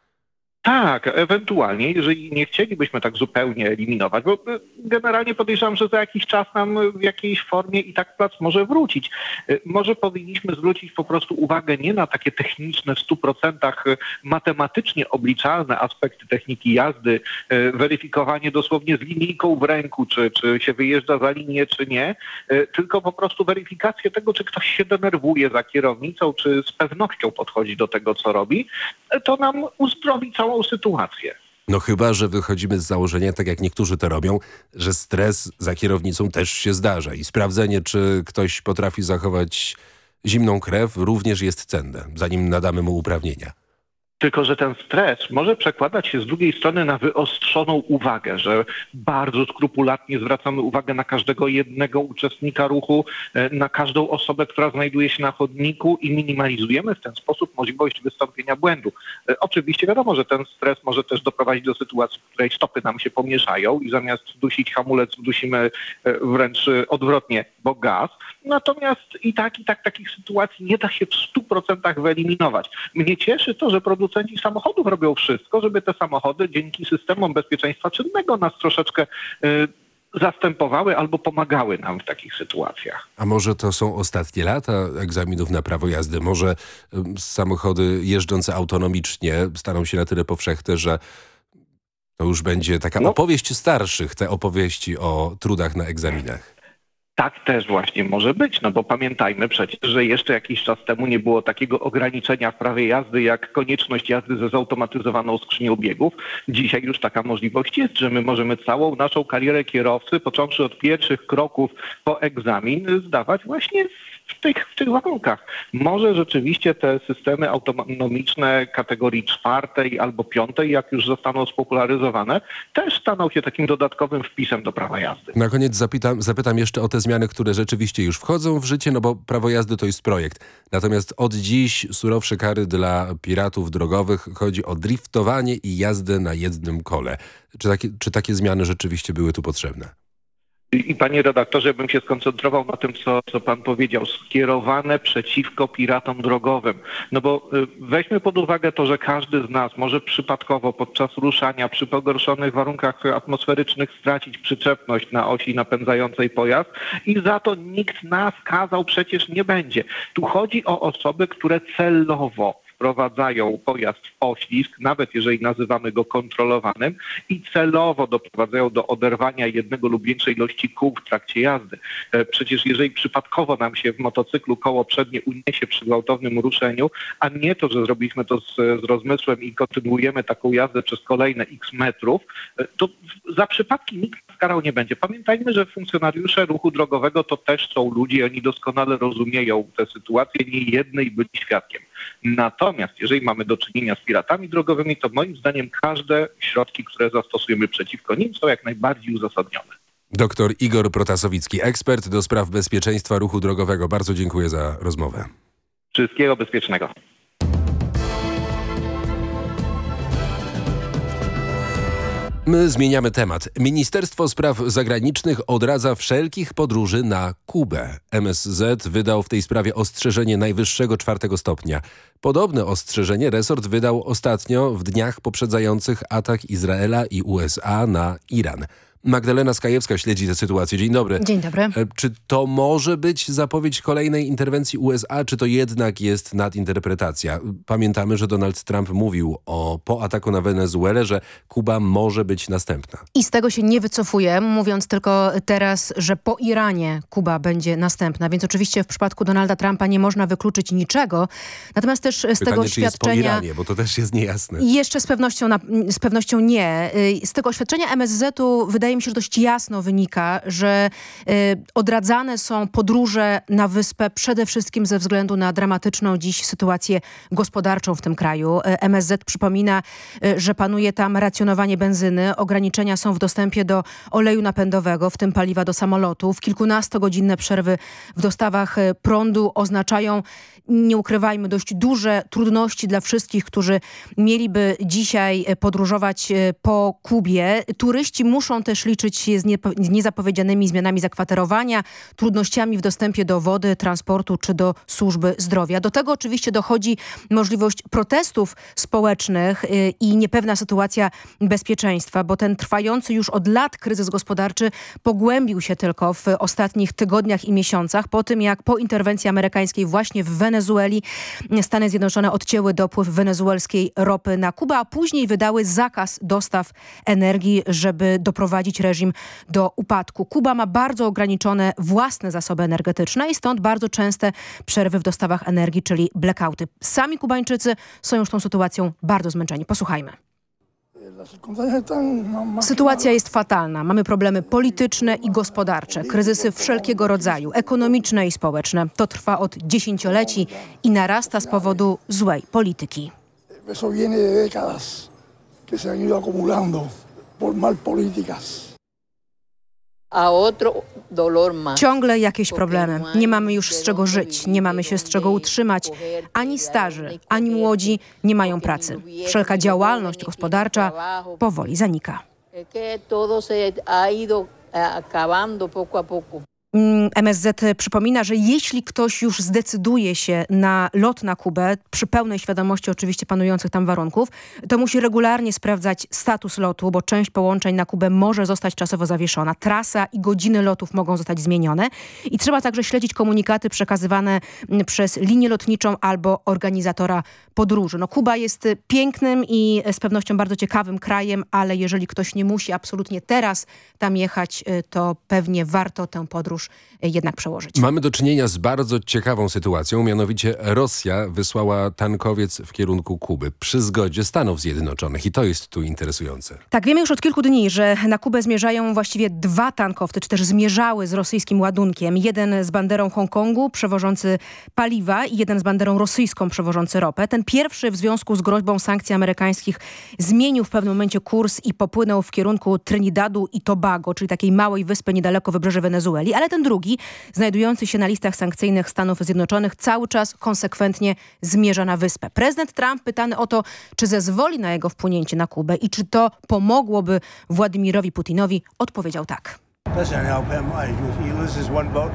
Speaker 16: Tak, ewentualnie, jeżeli nie chcielibyśmy tak zupełnie eliminować, bo e, generalnie podejrzewam, że za jakiś czas nam w jakiejś formie i tak plac może wrócić. E, Może powinniśmy zwrócić po prostu uwagę nie na takie techniczne, w 100% matematycznie obliczalne aspekty techniki jazdy, e, weryfikowanie dosłownie z linijką w ręku, czy, czy się wyjeżdża za linię, czy nie, e, tylko po prostu weryfikację tego, czy ktoś się denerwuje za kierownicą, czy z pewnością podchodzi do tego, co robi, e, to nam uzdrowi całą sytuację.
Speaker 6: No chyba, że wychodzimy z założenia, tak jak niektórzy to robią, że stres za kierownicą też się zdarza i sprawdzenie, czy ktoś potrafi zachować zimną krew również jest cenne, zanim nadamy mu uprawnienia.
Speaker 16: Tylko, że ten stres może przekładać się z drugiej strony na wyostrzoną uwagę, że bardzo skrupulatnie zwracamy uwagę na każdego jednego uczestnika ruchu, e, na każdą osobę, która znajduje się na chodniku i minimalizujemy w ten sposób możliwość wystąpienia błędu. E, Oczywiście wiadomo, że ten stres może też doprowadzić do sytuacji, w której stopy nam się pomieszają i zamiast dusić hamulec, dusimy e, wręcz odwrotnie, bo gaz. Natomiast i tak, i tak takich sytuacji nie da się w 100% wyeliminować. Mnie cieszy to, że producenci samochodów robią wszystko, żeby te samochody dzięki systemom bezpieczeństwa czynnego nas troszeczkę y, zastępowały albo pomagały nam w takich sytuacjach.
Speaker 6: A może to są ostatnie lata egzaminów na prawo jazdy? Może samochody jeżdżące autonomicznie staną się na tyle powszechne, że to już będzie taka
Speaker 16: No.
Speaker 6: opowieść starszych, te opowieści o trudach na egzaminach.
Speaker 16: Tak też właśnie może być, no bo pamiętajmy przecież, że jeszcze jakiś czas temu nie było takiego ograniczenia w prawie jazdy jak konieczność jazdy ze zautomatyzowaną skrzynią biegów. Dzisiaj już taka możliwość jest, że my możemy całą naszą karierę kierowcy, począwszy od pierwszych kroków po egzamin, zdawać właśnie w tych, w tych warunkach. Może rzeczywiście te systemy autonomiczne kategorii czwartej albo piątej, jak już zostaną spopularyzowane, też staną się takim dodatkowym wpisem do prawa jazdy.
Speaker 6: Na koniec zapytam, zapytam jeszcze o te zmiany, które rzeczywiście już wchodzą w życie, no bo prawo jazdy to jest projekt. Natomiast od dziś surowsze kary dla piratów drogowych chodzi o driftowanie i jazdę na jednym kole. Czy takie, czy takie zmiany rzeczywiście były tu potrzebne?
Speaker 16: I, panie redaktorze, bym się skoncentrował na tym, co, co pan powiedział, skierowane przeciwko piratom drogowym. No bo y, weźmy pod uwagę to, że każdy z nas może przypadkowo podczas ruszania przy pogorszonych warunkach atmosferycznych stracić przyczepność na osi napędzającej pojazd i za to nikt nas kazał przecież nie będzie. Tu chodzi o osoby, które celowo wprowadzają pojazd w oślizg, nawet jeżeli nazywamy go kontrolowanym i celowo doprowadzają do oderwania jednego lub większej ilości kół w trakcie jazdy. E, Przecież jeżeli przypadkowo nam się w motocyklu koło przednie uniesie przy gwałtownym ruszeniu, a nie to, że zrobiliśmy to z, z rozmysłem i kontynuujemy taką jazdę przez kolejne x metrów, e, to za przypadki nikt karał nie będzie. Pamiętajmy, że funkcjonariusze ruchu drogowego to też są ludzie, oni doskonale rozumieją tę sytuację, nie jednej byli świadkiem. Natomiast jeżeli mamy do czynienia z piratami drogowymi, to moim zdaniem każde środki, które zastosujemy przeciwko nim są jak najbardziej uzasadnione.
Speaker 6: Doktor Igor Protasowicki, ekspert do spraw bezpieczeństwa ruchu drogowego. Bardzo dziękuję za rozmowę.
Speaker 16: Wszystkiego bezpiecznego.
Speaker 6: My zmieniamy temat. Ministerstwo Spraw Zagranicznych odradza wszelkich podróży na Kubę. MSZ wydał w tej sprawie ostrzeżenie najwyższego czwartego stopnia. Podobne ostrzeżenie resort wydał ostatnio w dniach poprzedzających atak Izraela i USA na Iran. Magdalena Skajewska śledzi tę sytuację. Dzień dobry.
Speaker 17: Dzień dobry.
Speaker 6: E, Czy to może być zapowiedź kolejnej interwencji USA, czy to jednak jest nadinterpretacja? Pamiętamy, że Donald Trump mówił o, po ataku na Wenezuelę, że Kuba może być następna.
Speaker 17: I z tego się nie wycofuję, mówiąc tylko teraz, że po Iranie Kuba będzie następna, więc oczywiście w przypadku Donalda Trumpa nie można wykluczyć niczego. Natomiast też z
Speaker 6: Pytanie,
Speaker 17: tego
Speaker 6: czy jest po
Speaker 17: oświadczenia...
Speaker 6: Iranie, bo to też jest niejasne.
Speaker 17: Jeszcze z pewnością, na, z pewnością nie. Y, Z tego oświadczenia MSZ-u wydaje mi się, że dość jasno wynika, że y, odradzane są podróże na wyspę przede wszystkim ze względu na dramatyczną dziś sytuację gospodarczą w tym kraju. Y, MSZ przypomina, y, że panuje tam racjonowanie benzyny, ograniczenia są w dostępie do oleju napędowego, w tym paliwa do samolotów. Kilkunastogodzinne przerwy w dostawach y, prądu oznaczają, nie ukrywajmy, dość duże trudności dla wszystkich, którzy mieliby dzisiaj e, podróżować po Kubie. Turyści muszą też też liczyć się z niezapowiedzianymi zmianami zakwaterowania, trudnościami w dostępie do wody, transportu czy do służby zdrowia. Do tego oczywiście dochodzi możliwość protestów społecznych y, i niepewna sytuacja bezpieczeństwa, bo ten trwający już od lat kryzys gospodarczy pogłębił się tylko w ostatnich tygodniach i miesiącach po tym, jak po interwencji amerykańskiej właśnie w Wenezueli Stany Zjednoczone odcięły dopływ wenezuelskiej ropy na Kubę, a później wydały zakaz dostaw energii, żeby doprowadzić reżim do upadku. Kuba ma bardzo ograniczone własne zasoby energetyczne i stąd bardzo częste przerwy w dostawach energii, czyli blackouty. Sami Kubańczycy są już tą sytuacją bardzo zmęczeni. Posłuchajmy. Sytuacja jest fatalna. Mamy problemy polityczne i gospodarcze, kryzysy wszelkiego rodzaju, ekonomiczne i społeczne. To trwa od dziesięcioleci i narasta z powodu złej polityki.
Speaker 18: Por mal políticas.
Speaker 19: a otro dolor más.
Speaker 17: Ciągle jakieś problemy. Nie mamy już z czego żyć, nie mamy się z czego utrzymać. Ani starzy, ani młodzi nie mają pracy. Wszelka działalność gospodarcza powoli zanika.
Speaker 19: Poco.
Speaker 17: Mm, MSZ przypomina, że jeśli ktoś już zdecyduje się na lot na Kubę, przy pełnej świadomości oczywiście panujących tam warunków, to musi regularnie sprawdzać status lotu, bo część połączeń na Kubę może zostać czasowo zawieszona. Trasa i godziny lotów mogą zostać zmienione i trzeba także śledzić komunikaty przekazywane mm, przez linię lotniczą albo organizatora podróży. No, Kuba jest pięknym i z pewnością bardzo ciekawym krajem, ale jeżeli ktoś nie musi absolutnie teraz tam jechać, y, to pewnie warto tę podróż y, jednak przełożyć.
Speaker 6: Mamy do czynienia z bardzo ciekawą sytuacją, mianowicie Rosja wysłała tankowiec w kierunku Kuby przy zgodzie Stanów Zjednoczonych i to jest tu interesujące.
Speaker 17: Tak, wiemy już od kilku dni, że na Kubę zmierzają właściwie dwa tankowce, czy też zmierzały z rosyjskim ładunkiem. Jeden z banderą Hongkongu przewożący paliwa i jeden z banderą rosyjską przewożący ropę. Ten pierwszy w związku z groźbą sankcji amerykańskich zmienił w pewnym momencie kurs i popłynął w kierunku Trinidadu i Tobago, czyli takiej małej wyspy niedaleko wybrzeży Wenezueli. Ale ten drugi, znajdujący się na listach sankcyjnych Stanów Zjednoczonych, cały czas konsekwentnie zmierza na wyspę. Prezydent Trump pytany o to, czy zezwoli na jego wpłynięcie na Kubę i czy to pomogłoby Władimirowi Putinowi, odpowiedział tak.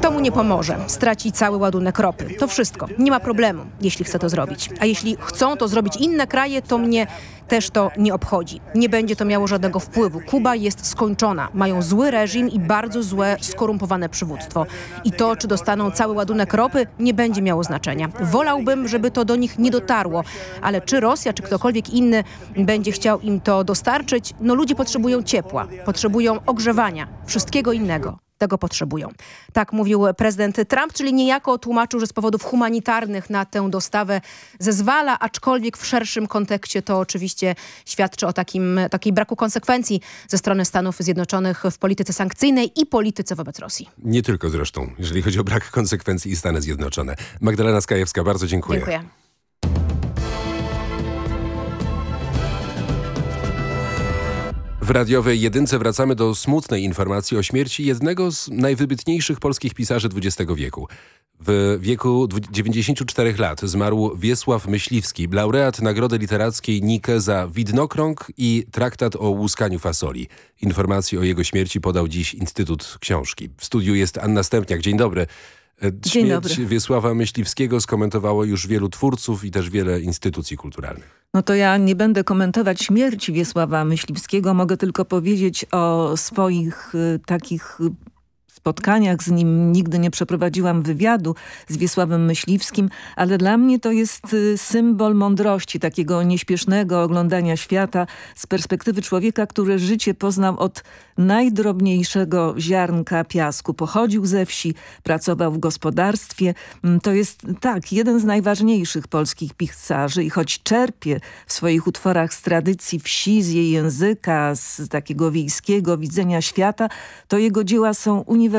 Speaker 17: To mu nie pomoże. Straci cały ładunek ropy. To wszystko. Nie ma problemu, jeśli chce to zrobić. A jeśli chcą to zrobić inne kraje, to mnie też to nie obchodzi. Nie będzie to miało żadnego wpływu. Kuba jest skończona. Mają zły reżim i bardzo złe, skorumpowane przywództwo. I to, czy dostaną cały ładunek ropy, nie będzie miało znaczenia. Wolałbym, żeby to do nich nie dotarło. Ale czy Rosja, czy ktokolwiek inny będzie chciał im to dostarczyć, no ludzie potrzebują ciepła, potrzebują ogrzewania, wszystkiego innego. Tego potrzebują. Tak mówił prezydent Trump, czyli niejako tłumaczył, że z powodów humanitarnych na tę dostawę zezwala, aczkolwiek w szerszym kontekście to oczywiście świadczy o takim, takiej braku konsekwencji ze strony Stanów Zjednoczonych w polityce sankcyjnej i polityce wobec Rosji.
Speaker 6: Nie tylko zresztą, jeżeli chodzi o brak konsekwencji i Stany Zjednoczone. Magdalena Skajewska, bardzo dziękuję.
Speaker 17: Dziękuję.
Speaker 6: W radiowej jedynce wracamy do smutnej informacji o śmierci jednego z najwybitniejszych polskich pisarzy XX wieku. W wieku 94 lat zmarł Wiesław Myśliwski, laureat Nagrody Literackiej Nike za Widnokrąg i traktat o łuskaniu fasoli. Informacji o jego śmierci podał dziś Instytut Książki. W studiu jest Anna Stępniak. Dzień dobry. Śmierć. Wiesława Myśliwskiego skomentowało już wielu twórców i też wiele instytucji kulturalnych.
Speaker 20: No to ja nie będę komentować śmierci Wiesława Myśliwskiego, mogę tylko powiedzieć o swoich y, takich y, spotkaniach z nim. Nigdy nie przeprowadziłam wywiadu z Wiesławem Myśliwskim, ale dla mnie to jest y, symbol mądrości, takiego nieśpiesznego oglądania świata z perspektywy człowieka, który życie poznał od najdrobniejszego ziarnka piasku. Pochodził ze wsi, pracował w gospodarstwie. Mm, To jest tak, jeden z najważniejszych polskich pisarzy i choć czerpie w swoich utworach z tradycji wsi, z jej języka, z takiego wiejskiego widzenia świata, to jego dzieła są uniwersalne,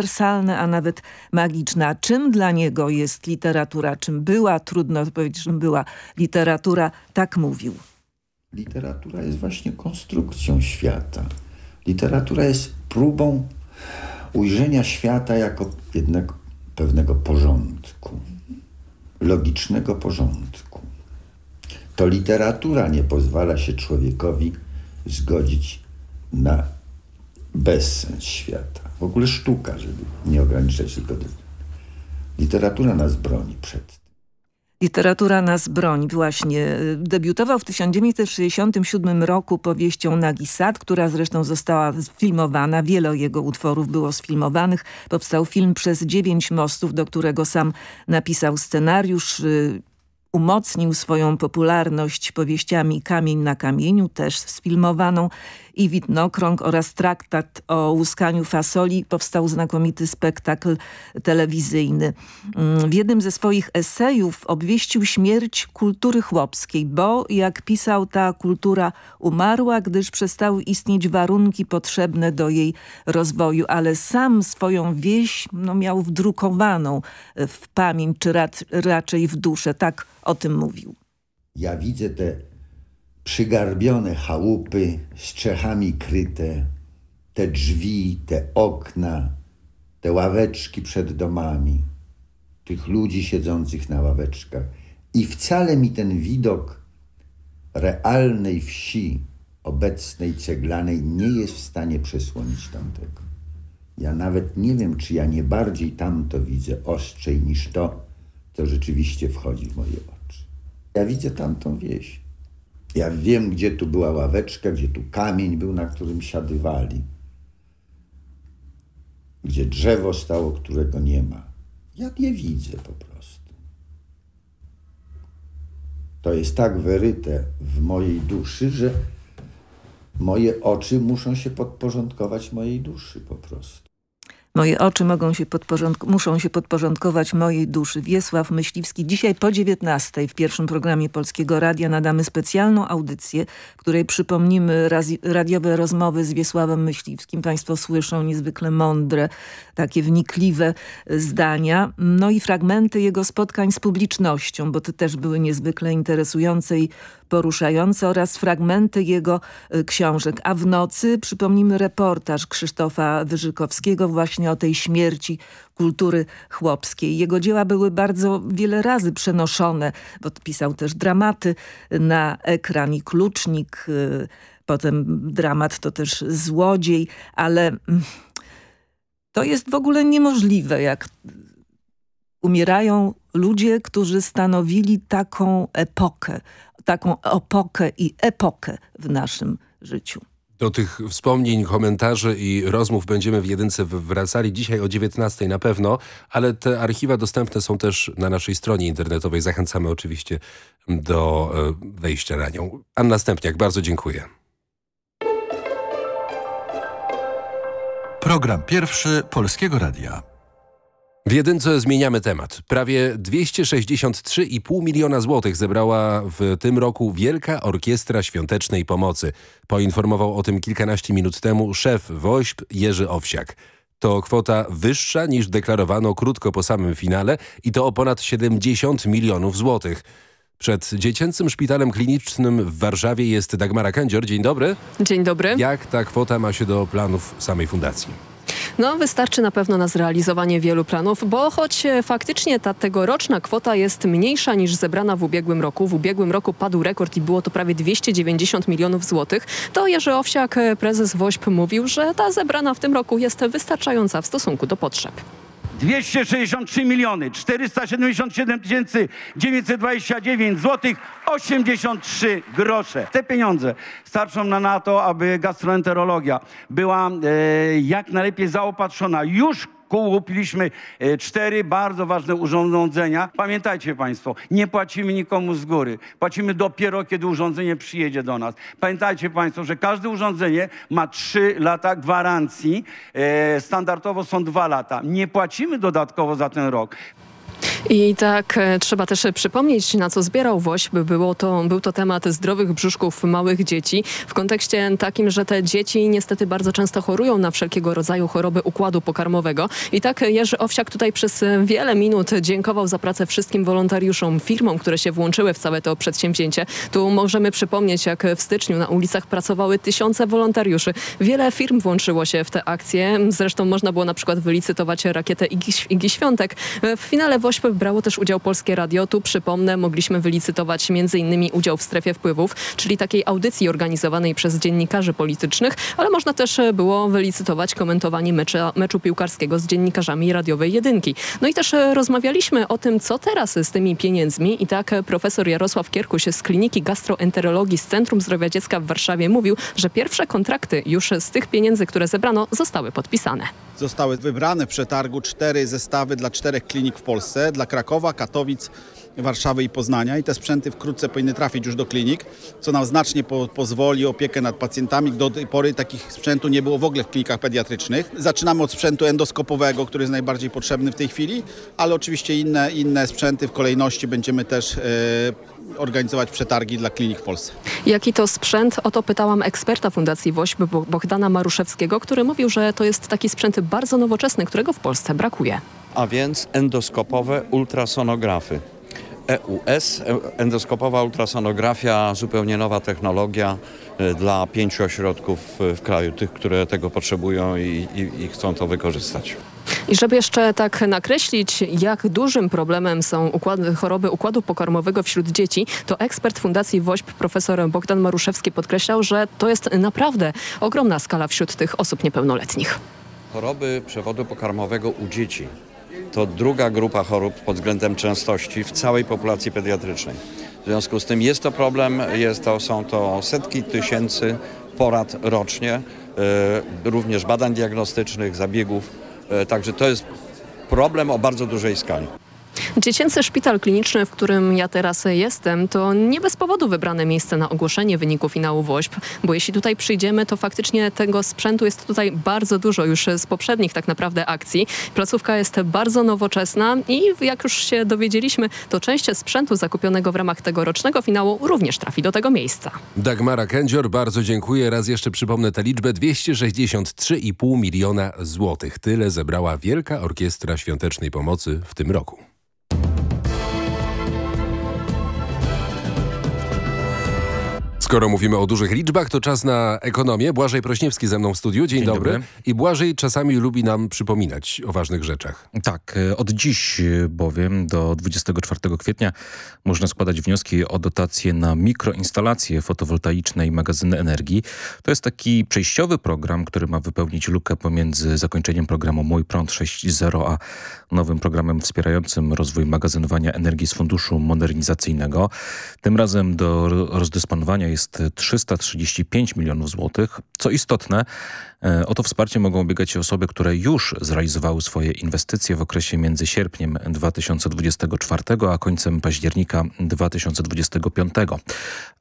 Speaker 20: a nawet magiczne. Czym dla niego jest literatura? Czym była? Trudno odpowiedzieć, czym była literatura. Tak mówił.
Speaker 2: Literatura jest właśnie konstrukcją świata. Literatura jest próbą ujrzenia świata jako jednak pewnego porządku, logicznego porządku. To literatura nie pozwala się człowiekowi zgodzić na bezsens świata. W ogóle sztuka, żeby nie ograniczać tylko do... Literatura nas broni przed tym.
Speaker 20: Literatura nas broni. Właśnie debiutował w 1967 roku powieścią Nagi Sad, która zresztą została sfilmowana. Wiele jego utworów było sfilmowanych. Powstał film przez dziewięć mostów, do którego sam napisał scenariusz umocnił swoją popularność powieściami Kamień na kamieniu, też sfilmowaną i Widnokrąg oraz traktat o łuskaniu fasoli powstał znakomity spektakl telewizyjny. W jednym ze swoich esejów obwieścił śmierć kultury chłopskiej, bo jak pisał ta kultura umarła, gdyż przestały istnieć warunki potrzebne do jej rozwoju, ale sam swoją wieś no, miał wdrukowaną w pamięć, czy raczej w duszę. Tak o tym mówił.
Speaker 2: Ja widzę te przygarbione chałupy, strzechami kryte, te drzwi, te okna, te ławeczki przed domami, tych ludzi siedzących na ławeczkach. I wcale mi ten widok realnej wsi, obecnej ceglanej, nie jest w stanie przesłonić tamtego. Ja nawet nie wiem, czy ja nie bardziej tamto widzę ostrzej niż to, co rzeczywiście wchodzi w moje oczy. Ja widzę tamtą wieś. Ja wiem, gdzie tu była ławeczka, gdzie tu kamień był, na którym siadywali. Gdzie drzewo stało, którego nie ma. Ja je widzę po prostu. To jest tak wyryte w mojej duszy, że moje oczy muszą się podporządkować mojej duszy po prostu.
Speaker 20: Moje oczy mogą się muszą się podporządkować mojej duszy. Wiesław Myśliwski. Dzisiaj po 19 w pierwszym programie Polskiego Radia nadamy specjalną audycję, w której przypomnimy radiowe rozmowy z Wiesławem Myśliwskim. Państwo słyszą niezwykle mądre, takie wnikliwe zdania. No i fragmenty jego spotkań z publicznością, bo te też były niezwykle interesujące i poruszające oraz fragmenty jego książek. A w nocy przypomnimy reportaż Krzysztofa Wyżykowskiego właśnie o tej śmierci kultury chłopskiej. Jego dzieła były bardzo wiele razy przenoszone, bo pisał też dramaty na ekran i Klucznik, potem dramat to też Złodziej, ale to jest w ogóle niemożliwe, jak umierają ludzie, którzy stanowili taką epokę, taką epokę i epokę w naszym życiu.
Speaker 6: Do tych wspomnień, komentarzy i rozmów będziemy w Jedynce wracali dzisiaj o 19 na pewno, ale te archiwa dostępne są też na naszej stronie internetowej. Zachęcamy oczywiście do wejścia na nią. Anna Stępniak, bardzo dziękuję.
Speaker 5: Program pierwszy Polskiego Radia.
Speaker 6: W jedynce zmieniamy temat. Prawie 263,5 miliona złotych zebrała w tym roku Wielka Orkiestra Świątecznej Pomocy. Poinformował o tym kilkanaście minut temu szef WOŚP Jerzy Owsiak. To kwota wyższa niż deklarowano krótko po samym finale i to o ponad 70 milionów złotych. Przed Dziecięcym Szpitalem Klinicznym w Warszawie jest Dagmara Kędzior. Dzień dobry.
Speaker 21: Dzień dobry.
Speaker 6: Jak ta kwota ma się do planów samej fundacji?
Speaker 21: No wystarczy na pewno na zrealizowanie wielu planów, bo choć faktycznie ta tegoroczna kwota jest mniejsza niż zebrana w ubiegłym roku, w ubiegłym roku padł rekord i było to prawie 290 milionów złotych, to Jerzy Owsiak, prezes WOŚP mówił, że ta zebrana w tym roku jest wystarczająca w stosunku do potrzeb.
Speaker 22: 263 miliony 477 tysięcy 929 złotych 83 grosze. Te pieniądze starczą na, na to, aby gastroenterologia była e, jak najlepiej zaopatrzona już kupiliśmy cztery bardzo ważne urządzenia. Pamiętajcie Państwo, nie płacimy nikomu z góry. Płacimy dopiero, kiedy urządzenie przyjedzie do nas. Pamiętajcie Państwo, że każde urządzenie ma trzy lata gwarancji. Standardowo są dwa lata. Nie płacimy dodatkowo za ten rok.
Speaker 21: I tak e, trzeba też przypomnieć, na co zbierał WOŚP. Było to, był to temat zdrowych brzuszków małych dzieci w kontekście takim, że te dzieci niestety bardzo często chorują na wszelkiego rodzaju choroby układu pokarmowego. I tak Jerzy Owsiak tutaj przez wiele minut dziękował za pracę wszystkim wolontariuszom, firmom, które się włączyły w całe to przedsięwzięcie. Tu możemy przypomnieć, jak w styczniu na ulicach pracowały tysiące wolontariuszy. Wiele firm włączyło się w tę akcję. Zresztą można było na przykład wylicytować rakietę Igi, Igi Świątek. W finale WOŚP brało też udział Polskie Radio. Tu przypomnę, mogliśmy wylicytować m.in. udział w strefie wpływów, czyli takiej audycji organizowanej przez dziennikarzy politycznych, ale można też e, było wylicytować komentowanie meczu piłkarskiego z dziennikarzami radiowej jedynki. No i też e, rozmawialiśmy o tym, co teraz z tymi pieniędzmi i tak e, profesor Jarosław Kierkuś z Kliniki Gastroenterologii z Centrum Zdrowia Dziecka w Warszawie mówił, że pierwsze kontrakty już z tych pieniędzy, które zebrano, zostały podpisane.
Speaker 23: Zostały wybrane w przetargu cztery zestawy dla czterech klinik w Polsce, dla Krakowa, Katowic, Warszawy i Poznania i te sprzęty wkrótce powinny trafić już do klinik, co nam znacznie po, pozwoli opiekę nad pacjentami. Do tej pory takich sprzętu nie było w ogóle w klinikach pediatrycznych. Zaczynamy od sprzętu endoskopowego, który jest najbardziej potrzebny w tej chwili, ale oczywiście inne, inne sprzęty w kolejności będziemy też e, organizować przetargi dla klinik w Polsce.
Speaker 21: Jaki to sprzęt? O to pytałam eksperta Fundacji WOŚP Bo- Bogdana Maruszewskiego, który mówił, że to jest taki sprzęt bardzo nowoczesny, którego w Polsce brakuje.
Speaker 24: A więc endoskopowe ultrasonografy. EUS, e- endoskopowa ultrasonografia, zupełnie nowa technologia e, dla pięciu ośrodków e, w kraju, tych, które tego potrzebują i, i, i chcą to wykorzystać.
Speaker 21: I żeby jeszcze tak nakreślić, jak dużym problemem są choroby układu pokarmowego wśród dzieci, to ekspert Fundacji WOŚP profesor Bogdan Maruszewski podkreślał, że to jest naprawdę ogromna skala wśród tych osób niepełnoletnich.
Speaker 24: Choroby przewodu pokarmowego u dzieci to druga grupa chorób pod względem częstości w całej populacji pediatrycznej. W związku z tym jest to problem, jest to, są to setki tysięcy porad rocznie, e, również badań diagnostycznych, zabiegów, e, także to jest problem o bardzo dużej skali.
Speaker 21: Dziecięcy szpital kliniczny, w którym ja teraz jestem, to nie bez powodu wybrane miejsce na ogłoszenie wyników finału WOŚP, bo jeśli tutaj przyjdziemy, to faktycznie tego sprzętu jest tutaj bardzo dużo już z poprzednich tak naprawdę akcji. Placówka jest bardzo nowoczesna i jak już się dowiedzieliśmy, to część sprzętu zakupionego w ramach tegorocznego finału również trafi do tego miejsca.
Speaker 6: Dagmara Kędzior, bardzo dziękuję. Raz jeszcze przypomnę tę liczbę. 263,5 miliona złotych. Tyle zebrała Wielka Orkiestra Świątecznej Pomocy w tym roku. Skoro mówimy o dużych liczbach, to czas na ekonomię. Błażej Prośniewski ze mną w studiu. Dzień,
Speaker 25: Dzień
Speaker 6: dobry.
Speaker 25: dobry.
Speaker 6: I Błażej czasami lubi nam przypominać o ważnych rzeczach.
Speaker 25: Tak, e, od dziś bowiem do 24 kwietnia można składać wnioski o dotacje na mikroinstalacje fotowoltaiczne i magazyny energii. To jest taki przejściowy program, który ma wypełnić lukę pomiędzy zakończeniem programu Mój Prąd 6.0 a nowym programem wspierającym rozwój magazynowania energii z Funduszu Modernizacyjnego. Tym razem do ro- rozdysponowania jest 335 milionów złotych. Co istotne, e, o to wsparcie mogą ubiegać się osoby, które już zrealizowały swoje inwestycje w okresie między sierpniem 2024 a końcem października 2025.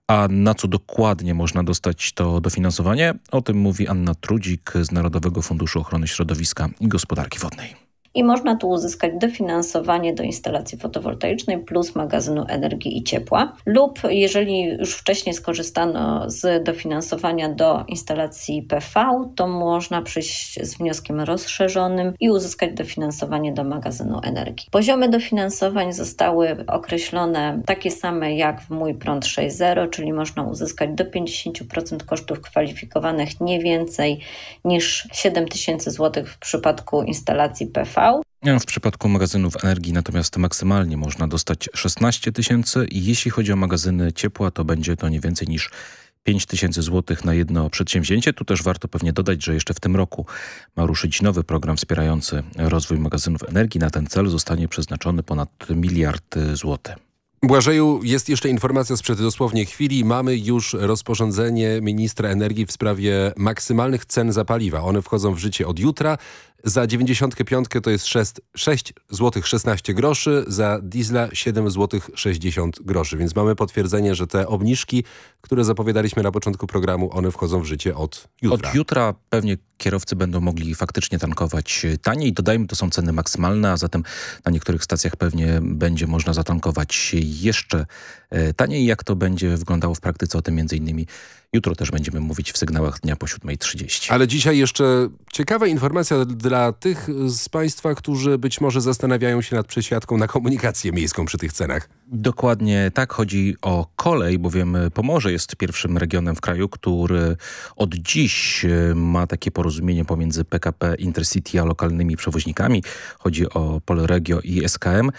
Speaker 25: A na co dokładnie można dostać to dofinansowanie? O tym mówi Anna Trudzik z Narodowego Funduszu Ochrony Środowiska i Gospodarki Wodnej.
Speaker 26: I można tu uzyskać dofinansowanie do instalacji fotowoltaicznej plus magazynu energii i ciepła. Lub jeżeli już wcześniej skorzystano z dofinansowania do instalacji PV, to można przyjść z wnioskiem rozszerzonym i uzyskać dofinansowanie do magazynu energii. Poziomy dofinansowań zostały określone takie same jak w Mój Prąd 6.0, czyli można uzyskać do 50% kosztów kwalifikowanych nie więcej niż 7 tysięcy złotych w przypadku instalacji PV.
Speaker 25: W przypadku magazynów energii natomiast maksymalnie można dostać 16 tysięcy i jeśli chodzi o magazyny ciepła, to będzie to nie więcej niż 5 tysięcy złotych na jedno przedsięwzięcie. Tu też warto pewnie dodać, że jeszcze w tym roku ma ruszyć nowy program wspierający rozwój magazynów energii. Na ten cel zostanie przeznaczony ponad miliard złotych.
Speaker 6: Błażeju, jest jeszcze informacja sprzed dosłownie chwili. Mamy już rozporządzenie ministra energii w sprawie maksymalnych cen za paliwa. One wchodzą w życie od jutra. Za 95 to jest 6, 6 zł 16 groszy, za diesla 7 zł 60 groszy. Więc mamy potwierdzenie, że te obniżki, które zapowiadaliśmy na początku programu, one wchodzą w życie od jutra.
Speaker 25: Od jutra pewnie kierowcy będą mogli faktycznie tankować taniej. Dodajmy, to są ceny maksymalne, a zatem na niektórych stacjach pewnie będzie można zatankować jeszcze taniej. Jak to będzie wyglądało w praktyce, o tym między innymi jutro też będziemy mówić w sygnałach dnia po 7.30.
Speaker 6: Ale dzisiaj jeszcze ciekawa informacja dla tych z Państwa, którzy być może zastanawiają się nad przesiadką na komunikację miejską przy tych cenach.
Speaker 25: Dokładnie tak. Chodzi o kolej, bowiem Pomorze jest pierwszym regionem w kraju, który od dziś e, ma takie porozumienie pomiędzy PKP Intercity a lokalnymi przewoźnikami. Chodzi o Polregio i SKM.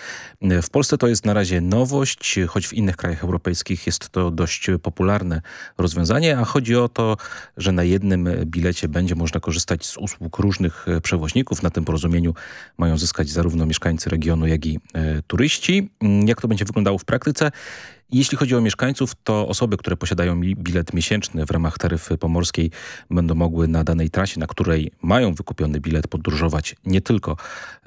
Speaker 25: W Polsce to jest na razie nowość, choć w innych krajach europejskich jest to dość popularne rozwiązanie, a chodzi o to, że na jednym bilecie będzie można korzystać z usług różnych przewoźników. Na tym porozumieniu mają zyskać zarówno mieszkańcy regionu, jak i e, turyści. Jak to będzie wyglądało w praktyce? Jeśli chodzi o mieszkańców, to osoby, które posiadają bilet miesięczny w ramach taryfy pomorskiej będą mogły na danej trasie, na której mają wykupiony bilet, podróżować nie tylko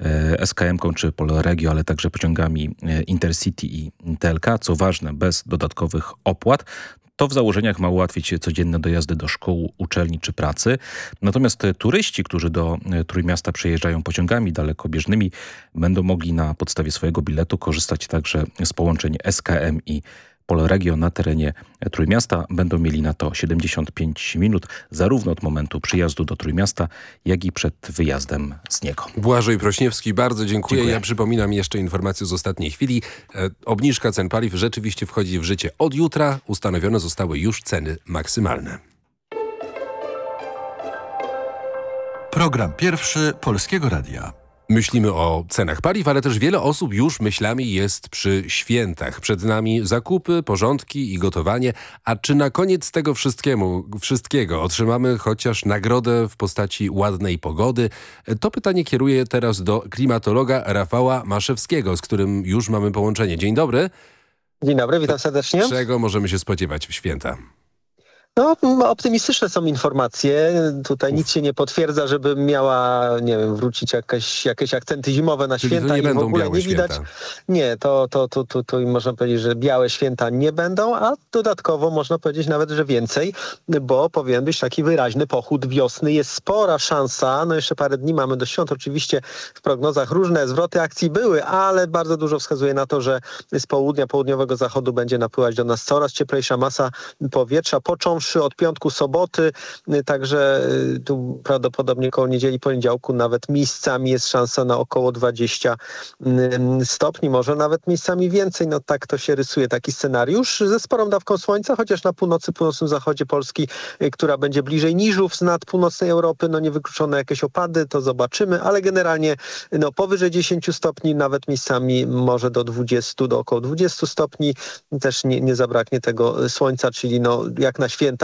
Speaker 25: e, SKM-ką czy Polregio, ale także pociągami e, Intercity i TLK, co ważne, bez dodatkowych opłat. To w założeniach ma ułatwić codzienne dojazdy do szkół, uczelni czy pracy. Natomiast turyści, którzy do e, Trójmiasta przyjeżdżają pociągami dalekobieżnymi, będą mogli na podstawie swojego biletu korzystać także z połączeń SKM i Polregio na terenie Trójmiasta. Będą mieli na to 75 minut, zarówno od momentu przyjazdu do Trójmiasta, jak i przed wyjazdem z niego.
Speaker 6: Błażej Prośniewski, bardzo dziękuję.
Speaker 25: Dziękuję.
Speaker 6: Ja przypominam jeszcze informację z ostatniej chwili. E, obniżka cen paliw rzeczywiście wchodzi w życie od jutra. Ustanowione zostały już ceny maksymalne.
Speaker 5: Program pierwszy Polskiego Radia.
Speaker 6: Myślimy o cenach paliw, ale też wiele osób już myślami jest przy świętach. Przed nami zakupy, porządki i gotowanie. A czy na koniec tego wszystkiemu, wszystkiego otrzymamy chociaż nagrodę w postaci ładnej pogody? To pytanie kieruję teraz do klimatologa Rafała Maszewskiego, z którym już mamy połączenie. Dzień dobry.
Speaker 27: Dzień dobry, witam serdecznie.
Speaker 6: Czego możemy się spodziewać w święta?
Speaker 27: No, optymistyczne są informacje. Tutaj nic się nie potwierdza, żeby miała, nie wiem, wrócić jakaś, jakieś akcenty zimowe na
Speaker 6: Czyli to
Speaker 27: święta
Speaker 6: nie
Speaker 27: i w
Speaker 6: będą
Speaker 27: ogóle
Speaker 6: białe
Speaker 27: nie widać.
Speaker 6: święta.
Speaker 27: Nie, to, to, to, to, to można powiedzieć, że białe święta nie będą, a dodatkowo można powiedzieć nawet, że więcej, bo powinien być taki wyraźny pochód wiosny. Jest spora szansa, no jeszcze parę dni mamy do świąt. Oczywiście w prognozach różne zwroty akcji były, ale bardzo dużo wskazuje na to, że z południa, południowego zachodu będzie napływać do nas coraz cieplejsza masa powietrza, począwszy od piątku, soboty, y, także y, tu prawdopodobnie koło niedzieli, poniedziałku nawet miejscami jest szansa na około 20 ym, stopni, może nawet miejscami więcej, no tak to się rysuje taki scenariusz ze sporą dawką słońca, chociaż na północy, północnym zachodzie Polski, y, która będzie bliżej niżów z nad północnej Europy, no niewykluczone jakieś opady, to zobaczymy, ale generalnie no powyżej 10 stopni, nawet miejscami może do 20, do około 20 stopni, też nie, nie zabraknie tego słońca, czyli no jak na święta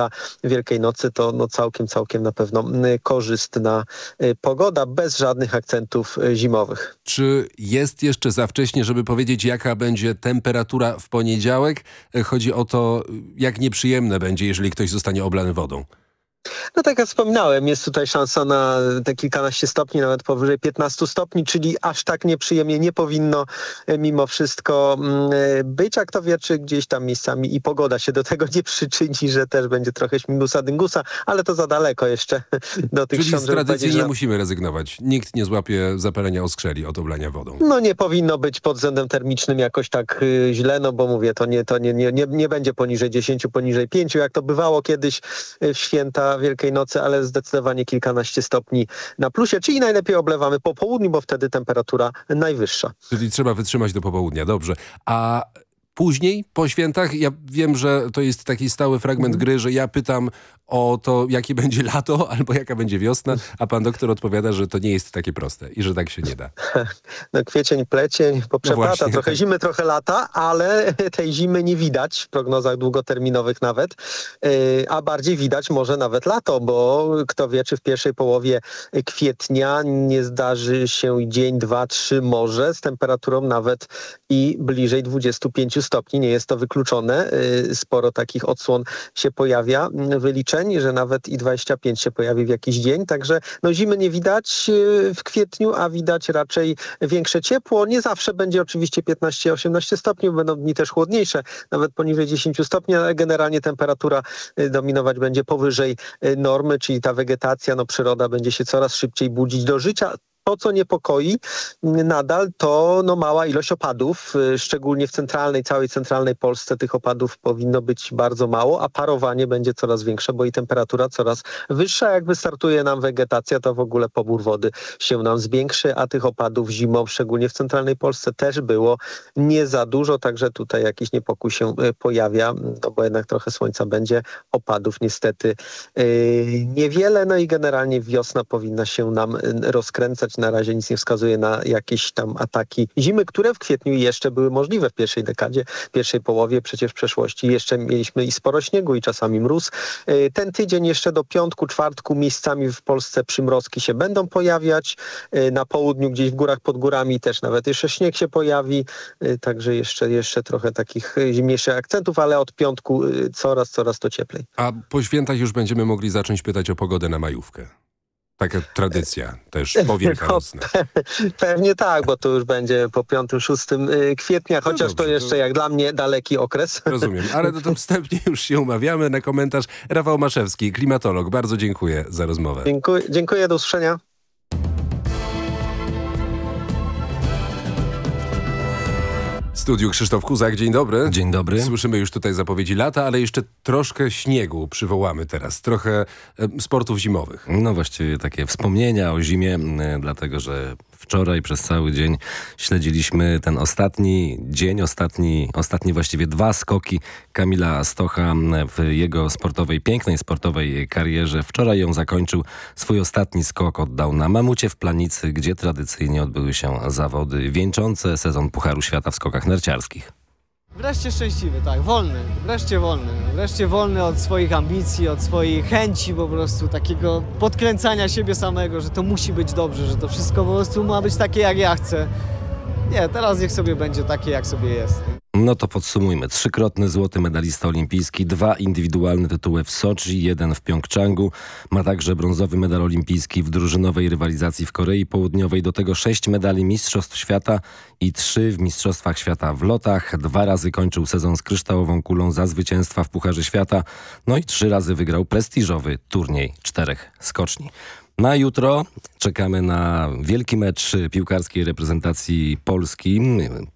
Speaker 27: Wielkiej Nocy to no całkiem, całkiem na pewno y, korzystna y, pogoda, bez żadnych akcentów y, zimowych.
Speaker 6: Czy jest jeszcze za wcześnie, żeby powiedzieć, jaka będzie temperatura w poniedziałek? Chodzi o to, jak nieprzyjemne będzie, jeżeli ktoś zostanie oblany wodą.
Speaker 27: No tak jak wspominałem, jest tutaj szansa na te kilkanaście stopni, nawet powyżej 15 stopni, czyli aż tak nieprzyjemnie nie powinno e, mimo wszystko mm, e, być, a kto wie, czy gdzieś tam miejscami i pogoda się do tego nie przyczyni, że też będzie trochę śmigusa dyngusa, ale to za daleko jeszcze do tych
Speaker 6: Czyli
Speaker 27: świąt,
Speaker 6: z
Speaker 27: żeby
Speaker 6: tradycji nie
Speaker 27: że-
Speaker 6: musimy rezygnować. Nikt nie złapie zapalenia oskrzeli od oblania wodą.
Speaker 27: No nie powinno być pod względem termicznym jakoś tak y, źle, no bo mówię, to nie, to nie, nie, nie, nie będzie poniżej 10, poniżej 5, jak to bywało kiedyś y, w święta Wielkiej Nocy, ale zdecydowanie kilkanaście stopni na plusie, czyli najlepiej oblewamy po południu, bo wtedy temperatura najwyższa.
Speaker 6: Czyli trzeba wytrzymać do popołudnia. Dobrze. A później, po świętach, ja wiem, że to jest taki stały fragment gry, że ja pytam o to, jakie będzie lato albo jaka będzie wiosna, a pan doktor odpowiada, że to nie jest takie proste i że tak się nie da.
Speaker 27: No kwiecień, plecień, poprzeplata,
Speaker 6: właśnie,
Speaker 27: trochę
Speaker 6: tak.
Speaker 27: zimy, trochę lata, ale tej zimy nie widać w prognozach długoterminowych nawet, Yy, a bardziej widać może nawet lato, bo kto wie, czy w pierwszej połowie kwietnia nie zdarzy się dzień, dwa, trzy może z temperaturą nawet i bliżej 25 stopni. Nie jest to wykluczone. Yy, Sporo takich odsłon się pojawia, mm, wyliczeń, że nawet i 25 się pojawi w jakiś dzień, także no zimy nie widać yy, w kwietniu, a widać raczej większe ciepło. Nie zawsze będzie oczywiście 15-18 stopni, będą dni też chłodniejsze, nawet poniżej 10 stopni, ale generalnie temperatura y, dominować będzie powyżej y, normy, czyli ta wegetacja, no przyroda będzie się coraz szybciej budzić do życia. To, co niepokoi nadal, to no, mała ilość opadów, y, szczególnie w centralnej, całej centralnej Polsce tych opadów powinno być bardzo mało, a parowanie będzie coraz większe, bo i temperatura coraz wyższa. Jak wystartuje nam wegetacja, to w ogóle pobór wody się nam zwiększy, a tych opadów zimą, szczególnie w centralnej Polsce też było nie za dużo, także tutaj jakiś niepokój się y, pojawia, no bo jednak trochę słońca będzie, opadów niestety yy, niewiele, no i generalnie wiosna powinna się nam y, Na razie nic nie wskazuje na jakieś tam ataki zimy, które w kwietniu jeszcze były możliwe w pierwszej dekadzie, pierwszej połowie przecież w przeszłości. Jeszcze mieliśmy i sporo śniegu i czasami mróz. Yy, ten tydzień jeszcze do piątku, czwartku miejscami w Polsce przymrozki się będą pojawiać. Yy, na południu, gdzieś w górach pod górami też nawet jeszcze śnieg się pojawi, yy, także jeszcze, jeszcze trochę takich y, zimniejszych akcentów, ale od piątku y, coraz, coraz to cieplej.
Speaker 6: A po świętach już będziemy mogli zacząć pytać o pogodę na majówkę. Taka tradycja też powielkanocna.
Speaker 27: No, pewnie tak, bo to już będzie po 5-6 y, kwietnia, chociaż
Speaker 6: No dobrze,
Speaker 27: to jeszcze
Speaker 6: to-
Speaker 27: jak dla mnie daleki okres.
Speaker 6: Rozumiem, ale no to wstępnie już się umawiamy na komentarz. Rafał Maszewski, klimatolog. Bardzo dziękuję za rozmowę.
Speaker 27: Dziękuję, dziękuję do usłyszenia.
Speaker 6: Studiu Krzysztof Kuzak, dzień dobry.
Speaker 28: Dzień dobry.
Speaker 6: Słyszymy już tutaj zapowiedzi lata, ale jeszcze troszkę śniegu przywołamy teraz, trochę sportów zimowych.
Speaker 28: No właściwie takie wspomnienia o zimie, dlatego że wczoraj przez cały dzień śledziliśmy ten ostatni dzień, ostatni, ostatni właściwie dwa skoki Kamila Stocha w jego sportowej, pięknej sportowej karierze. Wczoraj ją zakończył. Swój ostatni skok oddał na Mamucie w Planicy, gdzie tradycyjnie odbyły się zawody wieńczące sezon Pucharu Świata w skokach narciarskich.
Speaker 29: Wreszcie szczęśliwy, tak, wolny, wreszcie wolny. Wreszcie wolny od swoich ambicji, od swojej chęci po prostu takiego podkręcania siebie samego, że to musi być dobrze, że to wszystko po prostu ma być takie jak ja chcę. Nie, teraz niech sobie będzie takie jak sobie jest.
Speaker 28: No to podsumujmy. Trzykrotny złoty medalista olimpijski, dwa indywidualne tytuły w Soczi, jeden w Pjongczangu. Ma także brązowy medal olimpijski w drużynowej rywalizacji w Korei Południowej. Do tego sześć medali Mistrzostw Świata i trzy w Mistrzostwach Świata w lotach. Dwa razy kończył sezon z kryształową kulą za zwycięstwa w Pucharze Świata. No i trzy razy wygrał prestiżowy turniej czterech skoczni. Na jutro czekamy na wielki mecz piłkarskiej reprezentacji Polski.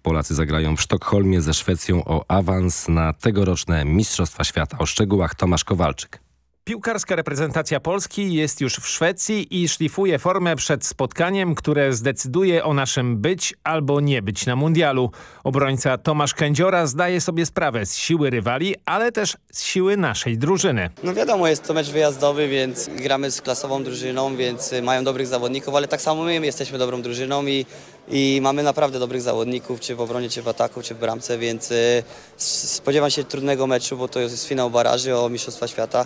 Speaker 28: Polacy zagrają w Sztokholmie ze Szwecją o awans na tegoroczne Mistrzostwa Świata. O szczegółach Tomasz Kowalczyk.
Speaker 30: Piłkarska reprezentacja Polski jest już w Szwecji i szlifuje formę przed spotkaniem, które zdecyduje o naszym być albo nie być na mundialu. Obrońca Tomasz Kędziora zdaje sobie sprawę z siły rywali, ale też z siły naszej drużyny.
Speaker 31: No wiadomo, jest to mecz wyjazdowy, więc gramy z klasową drużyną, więc mają dobrych zawodników, ale tak samo my jesteśmy dobrą drużyną i, i mamy naprawdę dobrych zawodników, czy w obronie, czy w ataku, czy w bramce, więc s- spodziewam się trudnego meczu, bo to jest finał baraży o Mistrzostwa Świata.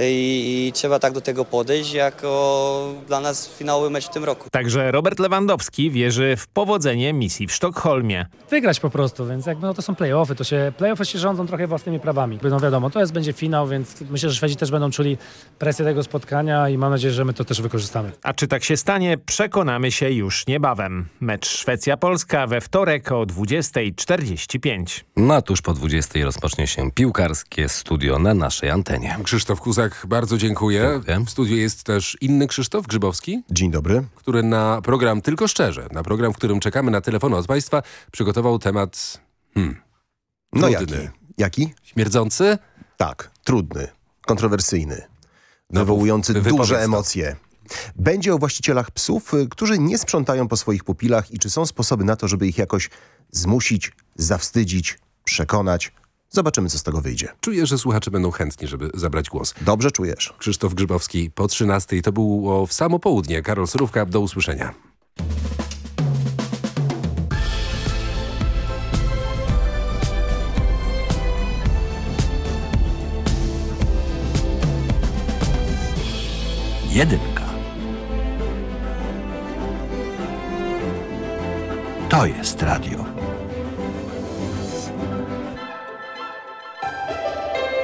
Speaker 31: I, I trzeba tak do tego podejść, jako dla nas finałowy mecz w tym roku.
Speaker 30: Także Robert Lewandowski wierzy w powodzenie misji w Sztokholmie.
Speaker 32: wygrać po prostu, więc jakby no to są play-offy, to się, play-offy się rządzą trochę własnymi prawami. No wiadomo, to jest, będzie finał, więc myślę, że Szwedzi też będą czuli presję tego spotkania i mam nadzieję, że my to też wykorzystamy.
Speaker 30: A czy tak się stanie, przekonamy się już niebawem. Mecz Szwecja-Polska we wtorek o 20.45.
Speaker 28: No a tuż po 20 rozpocznie się piłkarskie studio na naszej antenie.
Speaker 6: Krzysztof Kuzak, bardzo dziękuję. W studiu jest też inny Krzysztof Grzybowski.
Speaker 33: Dzień dobry.
Speaker 6: Który na program Tylko Szczerze, na program, w którym czekamy na telefony od Państwa, przygotował temat hmm,
Speaker 33: No jaki? Jaki?
Speaker 6: Śmierdzący?
Speaker 33: Tak, trudny, kontrowersyjny,
Speaker 6: No,
Speaker 33: wywołujący
Speaker 6: wy-
Speaker 33: duże
Speaker 6: to.
Speaker 33: emocje. Będzie o właścicielach psów, y, którzy nie sprzątają po swoich pupilach i czy są sposoby na to, żeby ich jakoś zmusić, zawstydzić, przekonać. Zobaczymy, co z tego wyjdzie.
Speaker 6: Czuję, że słuchacze będą chętni, żeby zabrać głos.
Speaker 33: Dobrze czujesz.
Speaker 6: Krzysztof Grzybowski po 13. To było w samo południe. Karol Surówka, do usłyszenia.
Speaker 5: Jedynka. To jest radio.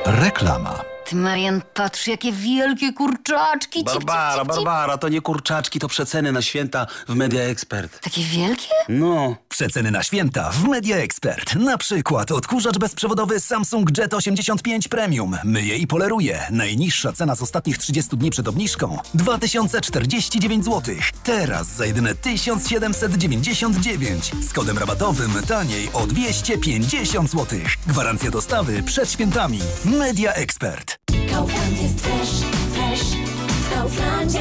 Speaker 5: Reklama.
Speaker 34: Ty, Marian, patrz, jakie wielkie kurczaczki. Cip, cip,
Speaker 35: Barbara,
Speaker 34: cip, cip.
Speaker 35: Barbara, to nie kurczaczki, to przeceny na święta w Media Expert.
Speaker 34: Takie wielkie?
Speaker 35: No.
Speaker 5: Przeceny na święta w Media Expert. Na przykład odkurzacz bezprzewodowy Samsung Jet 85 Premium. Myje i poleruje. Najniższa cena z ostatnich 30 dni przed obniżką 2049 zł. Teraz za jedyne 1799. Z kodem rabatowym taniej o 250 zł. Gwarancja dostawy przed świętami. Media Expert.
Speaker 36: Kaufland jest fresh, fresh. W Kauflandzie.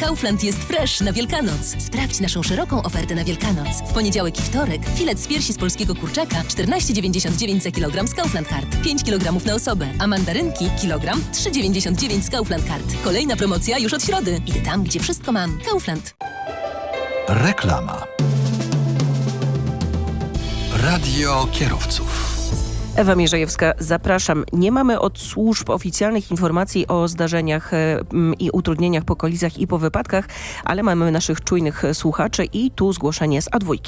Speaker 36: Kaufland jest fresh na Wielkanoc. Sprawdź naszą szeroką ofertę na Wielkanoc. W poniedziałek i wtorek filet z piersi z polskiego kurczaka 14,99 za kilogram z Kaufland Card. 5 kg na osobę, a mandarynki kilogram 3,99 z Kaufland Card. Kolejna promocja już od środy. Idę tam, gdzie wszystko mam. Kaufland.
Speaker 5: Reklama. Radio kierowców.
Speaker 37: Ewa Mierzejewska, zapraszam. Nie mamy od służb oficjalnych informacji o zdarzeniach e, i utrudnieniach po kolizjach i po wypadkach, ale mamy naszych czujnych słuchaczy i tu zgłoszenie z A2.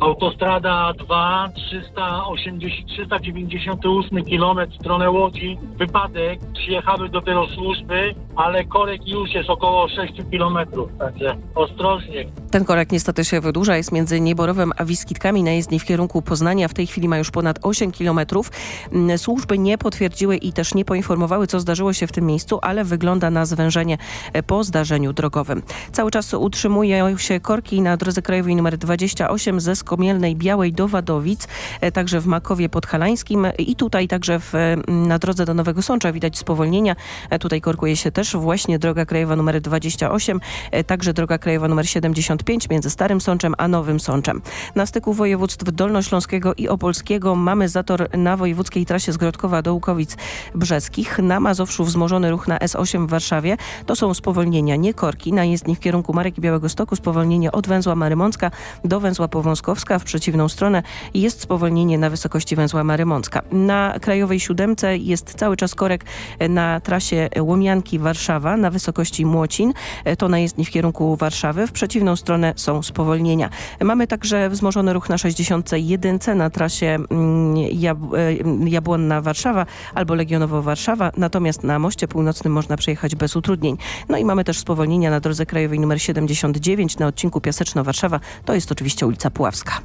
Speaker 38: Autostrada 2, 380, 398 km w stronę Łodzi. Wypadek, przyjechały dopiero służby, ale korek już jest około 6 km, także ostrożnie.
Speaker 37: Ten korek niestety się wydłuża, jest między Nieborowem a Wiskitkami na jezdni w kierunku Poznania. W tej chwili ma już ponad 8 kilometrów. Mm, Służby nie potwierdziły i też nie poinformowały, co zdarzyło się w tym miejscu, ale wygląda na zwężenie e, po zdarzeniu drogowym. Cały czas utrzymują się korki na drodze krajowej nr 28 ze Skomielnej Białej do Wadowic, e, także w Makowie Podhalańskim i tutaj także w, m, na drodze do Nowego Sącza widać spowolnienia. E, Tutaj korkuje się też właśnie droga krajowa nr 28, e, także droga krajowa nr 75 między Starym Sączem a Nowym Sączem. Na styku województw dolnośląskiego i opolskiego mamy zator na wojewódzkiej trasie z Grodkowa do Łukowic Brzeskich. Na Mazowszu wzmożony ruch na S8 w Warszawie. To są spowolnienia, nie korki. Na jezdni w kierunku Marek i Białego Stoku spowolnienie od węzła Marymącka do węzła Powązkowska. W przeciwną stronę jest spowolnienie na wysokości węzła Marymącka. Na krajowej siódemce jest cały czas korek na trasie Łomianki Warszawa na wysokości Młocin. To na jezdni w kierunku Warszawy. W przeciwną stronę są spowolnienia. Mamy także wzmożony ruch na 61 na trasie mm, Jab- e, Jabłonna Warszawa albo Legionowo Warszawa, natomiast na moście północnym można przejechać bez utrudnień. No i mamy też spowolnienia na drodze krajowej nr 79 na odcinku Piaseczno-Warszawa. To jest oczywiście ulica Puławska. か？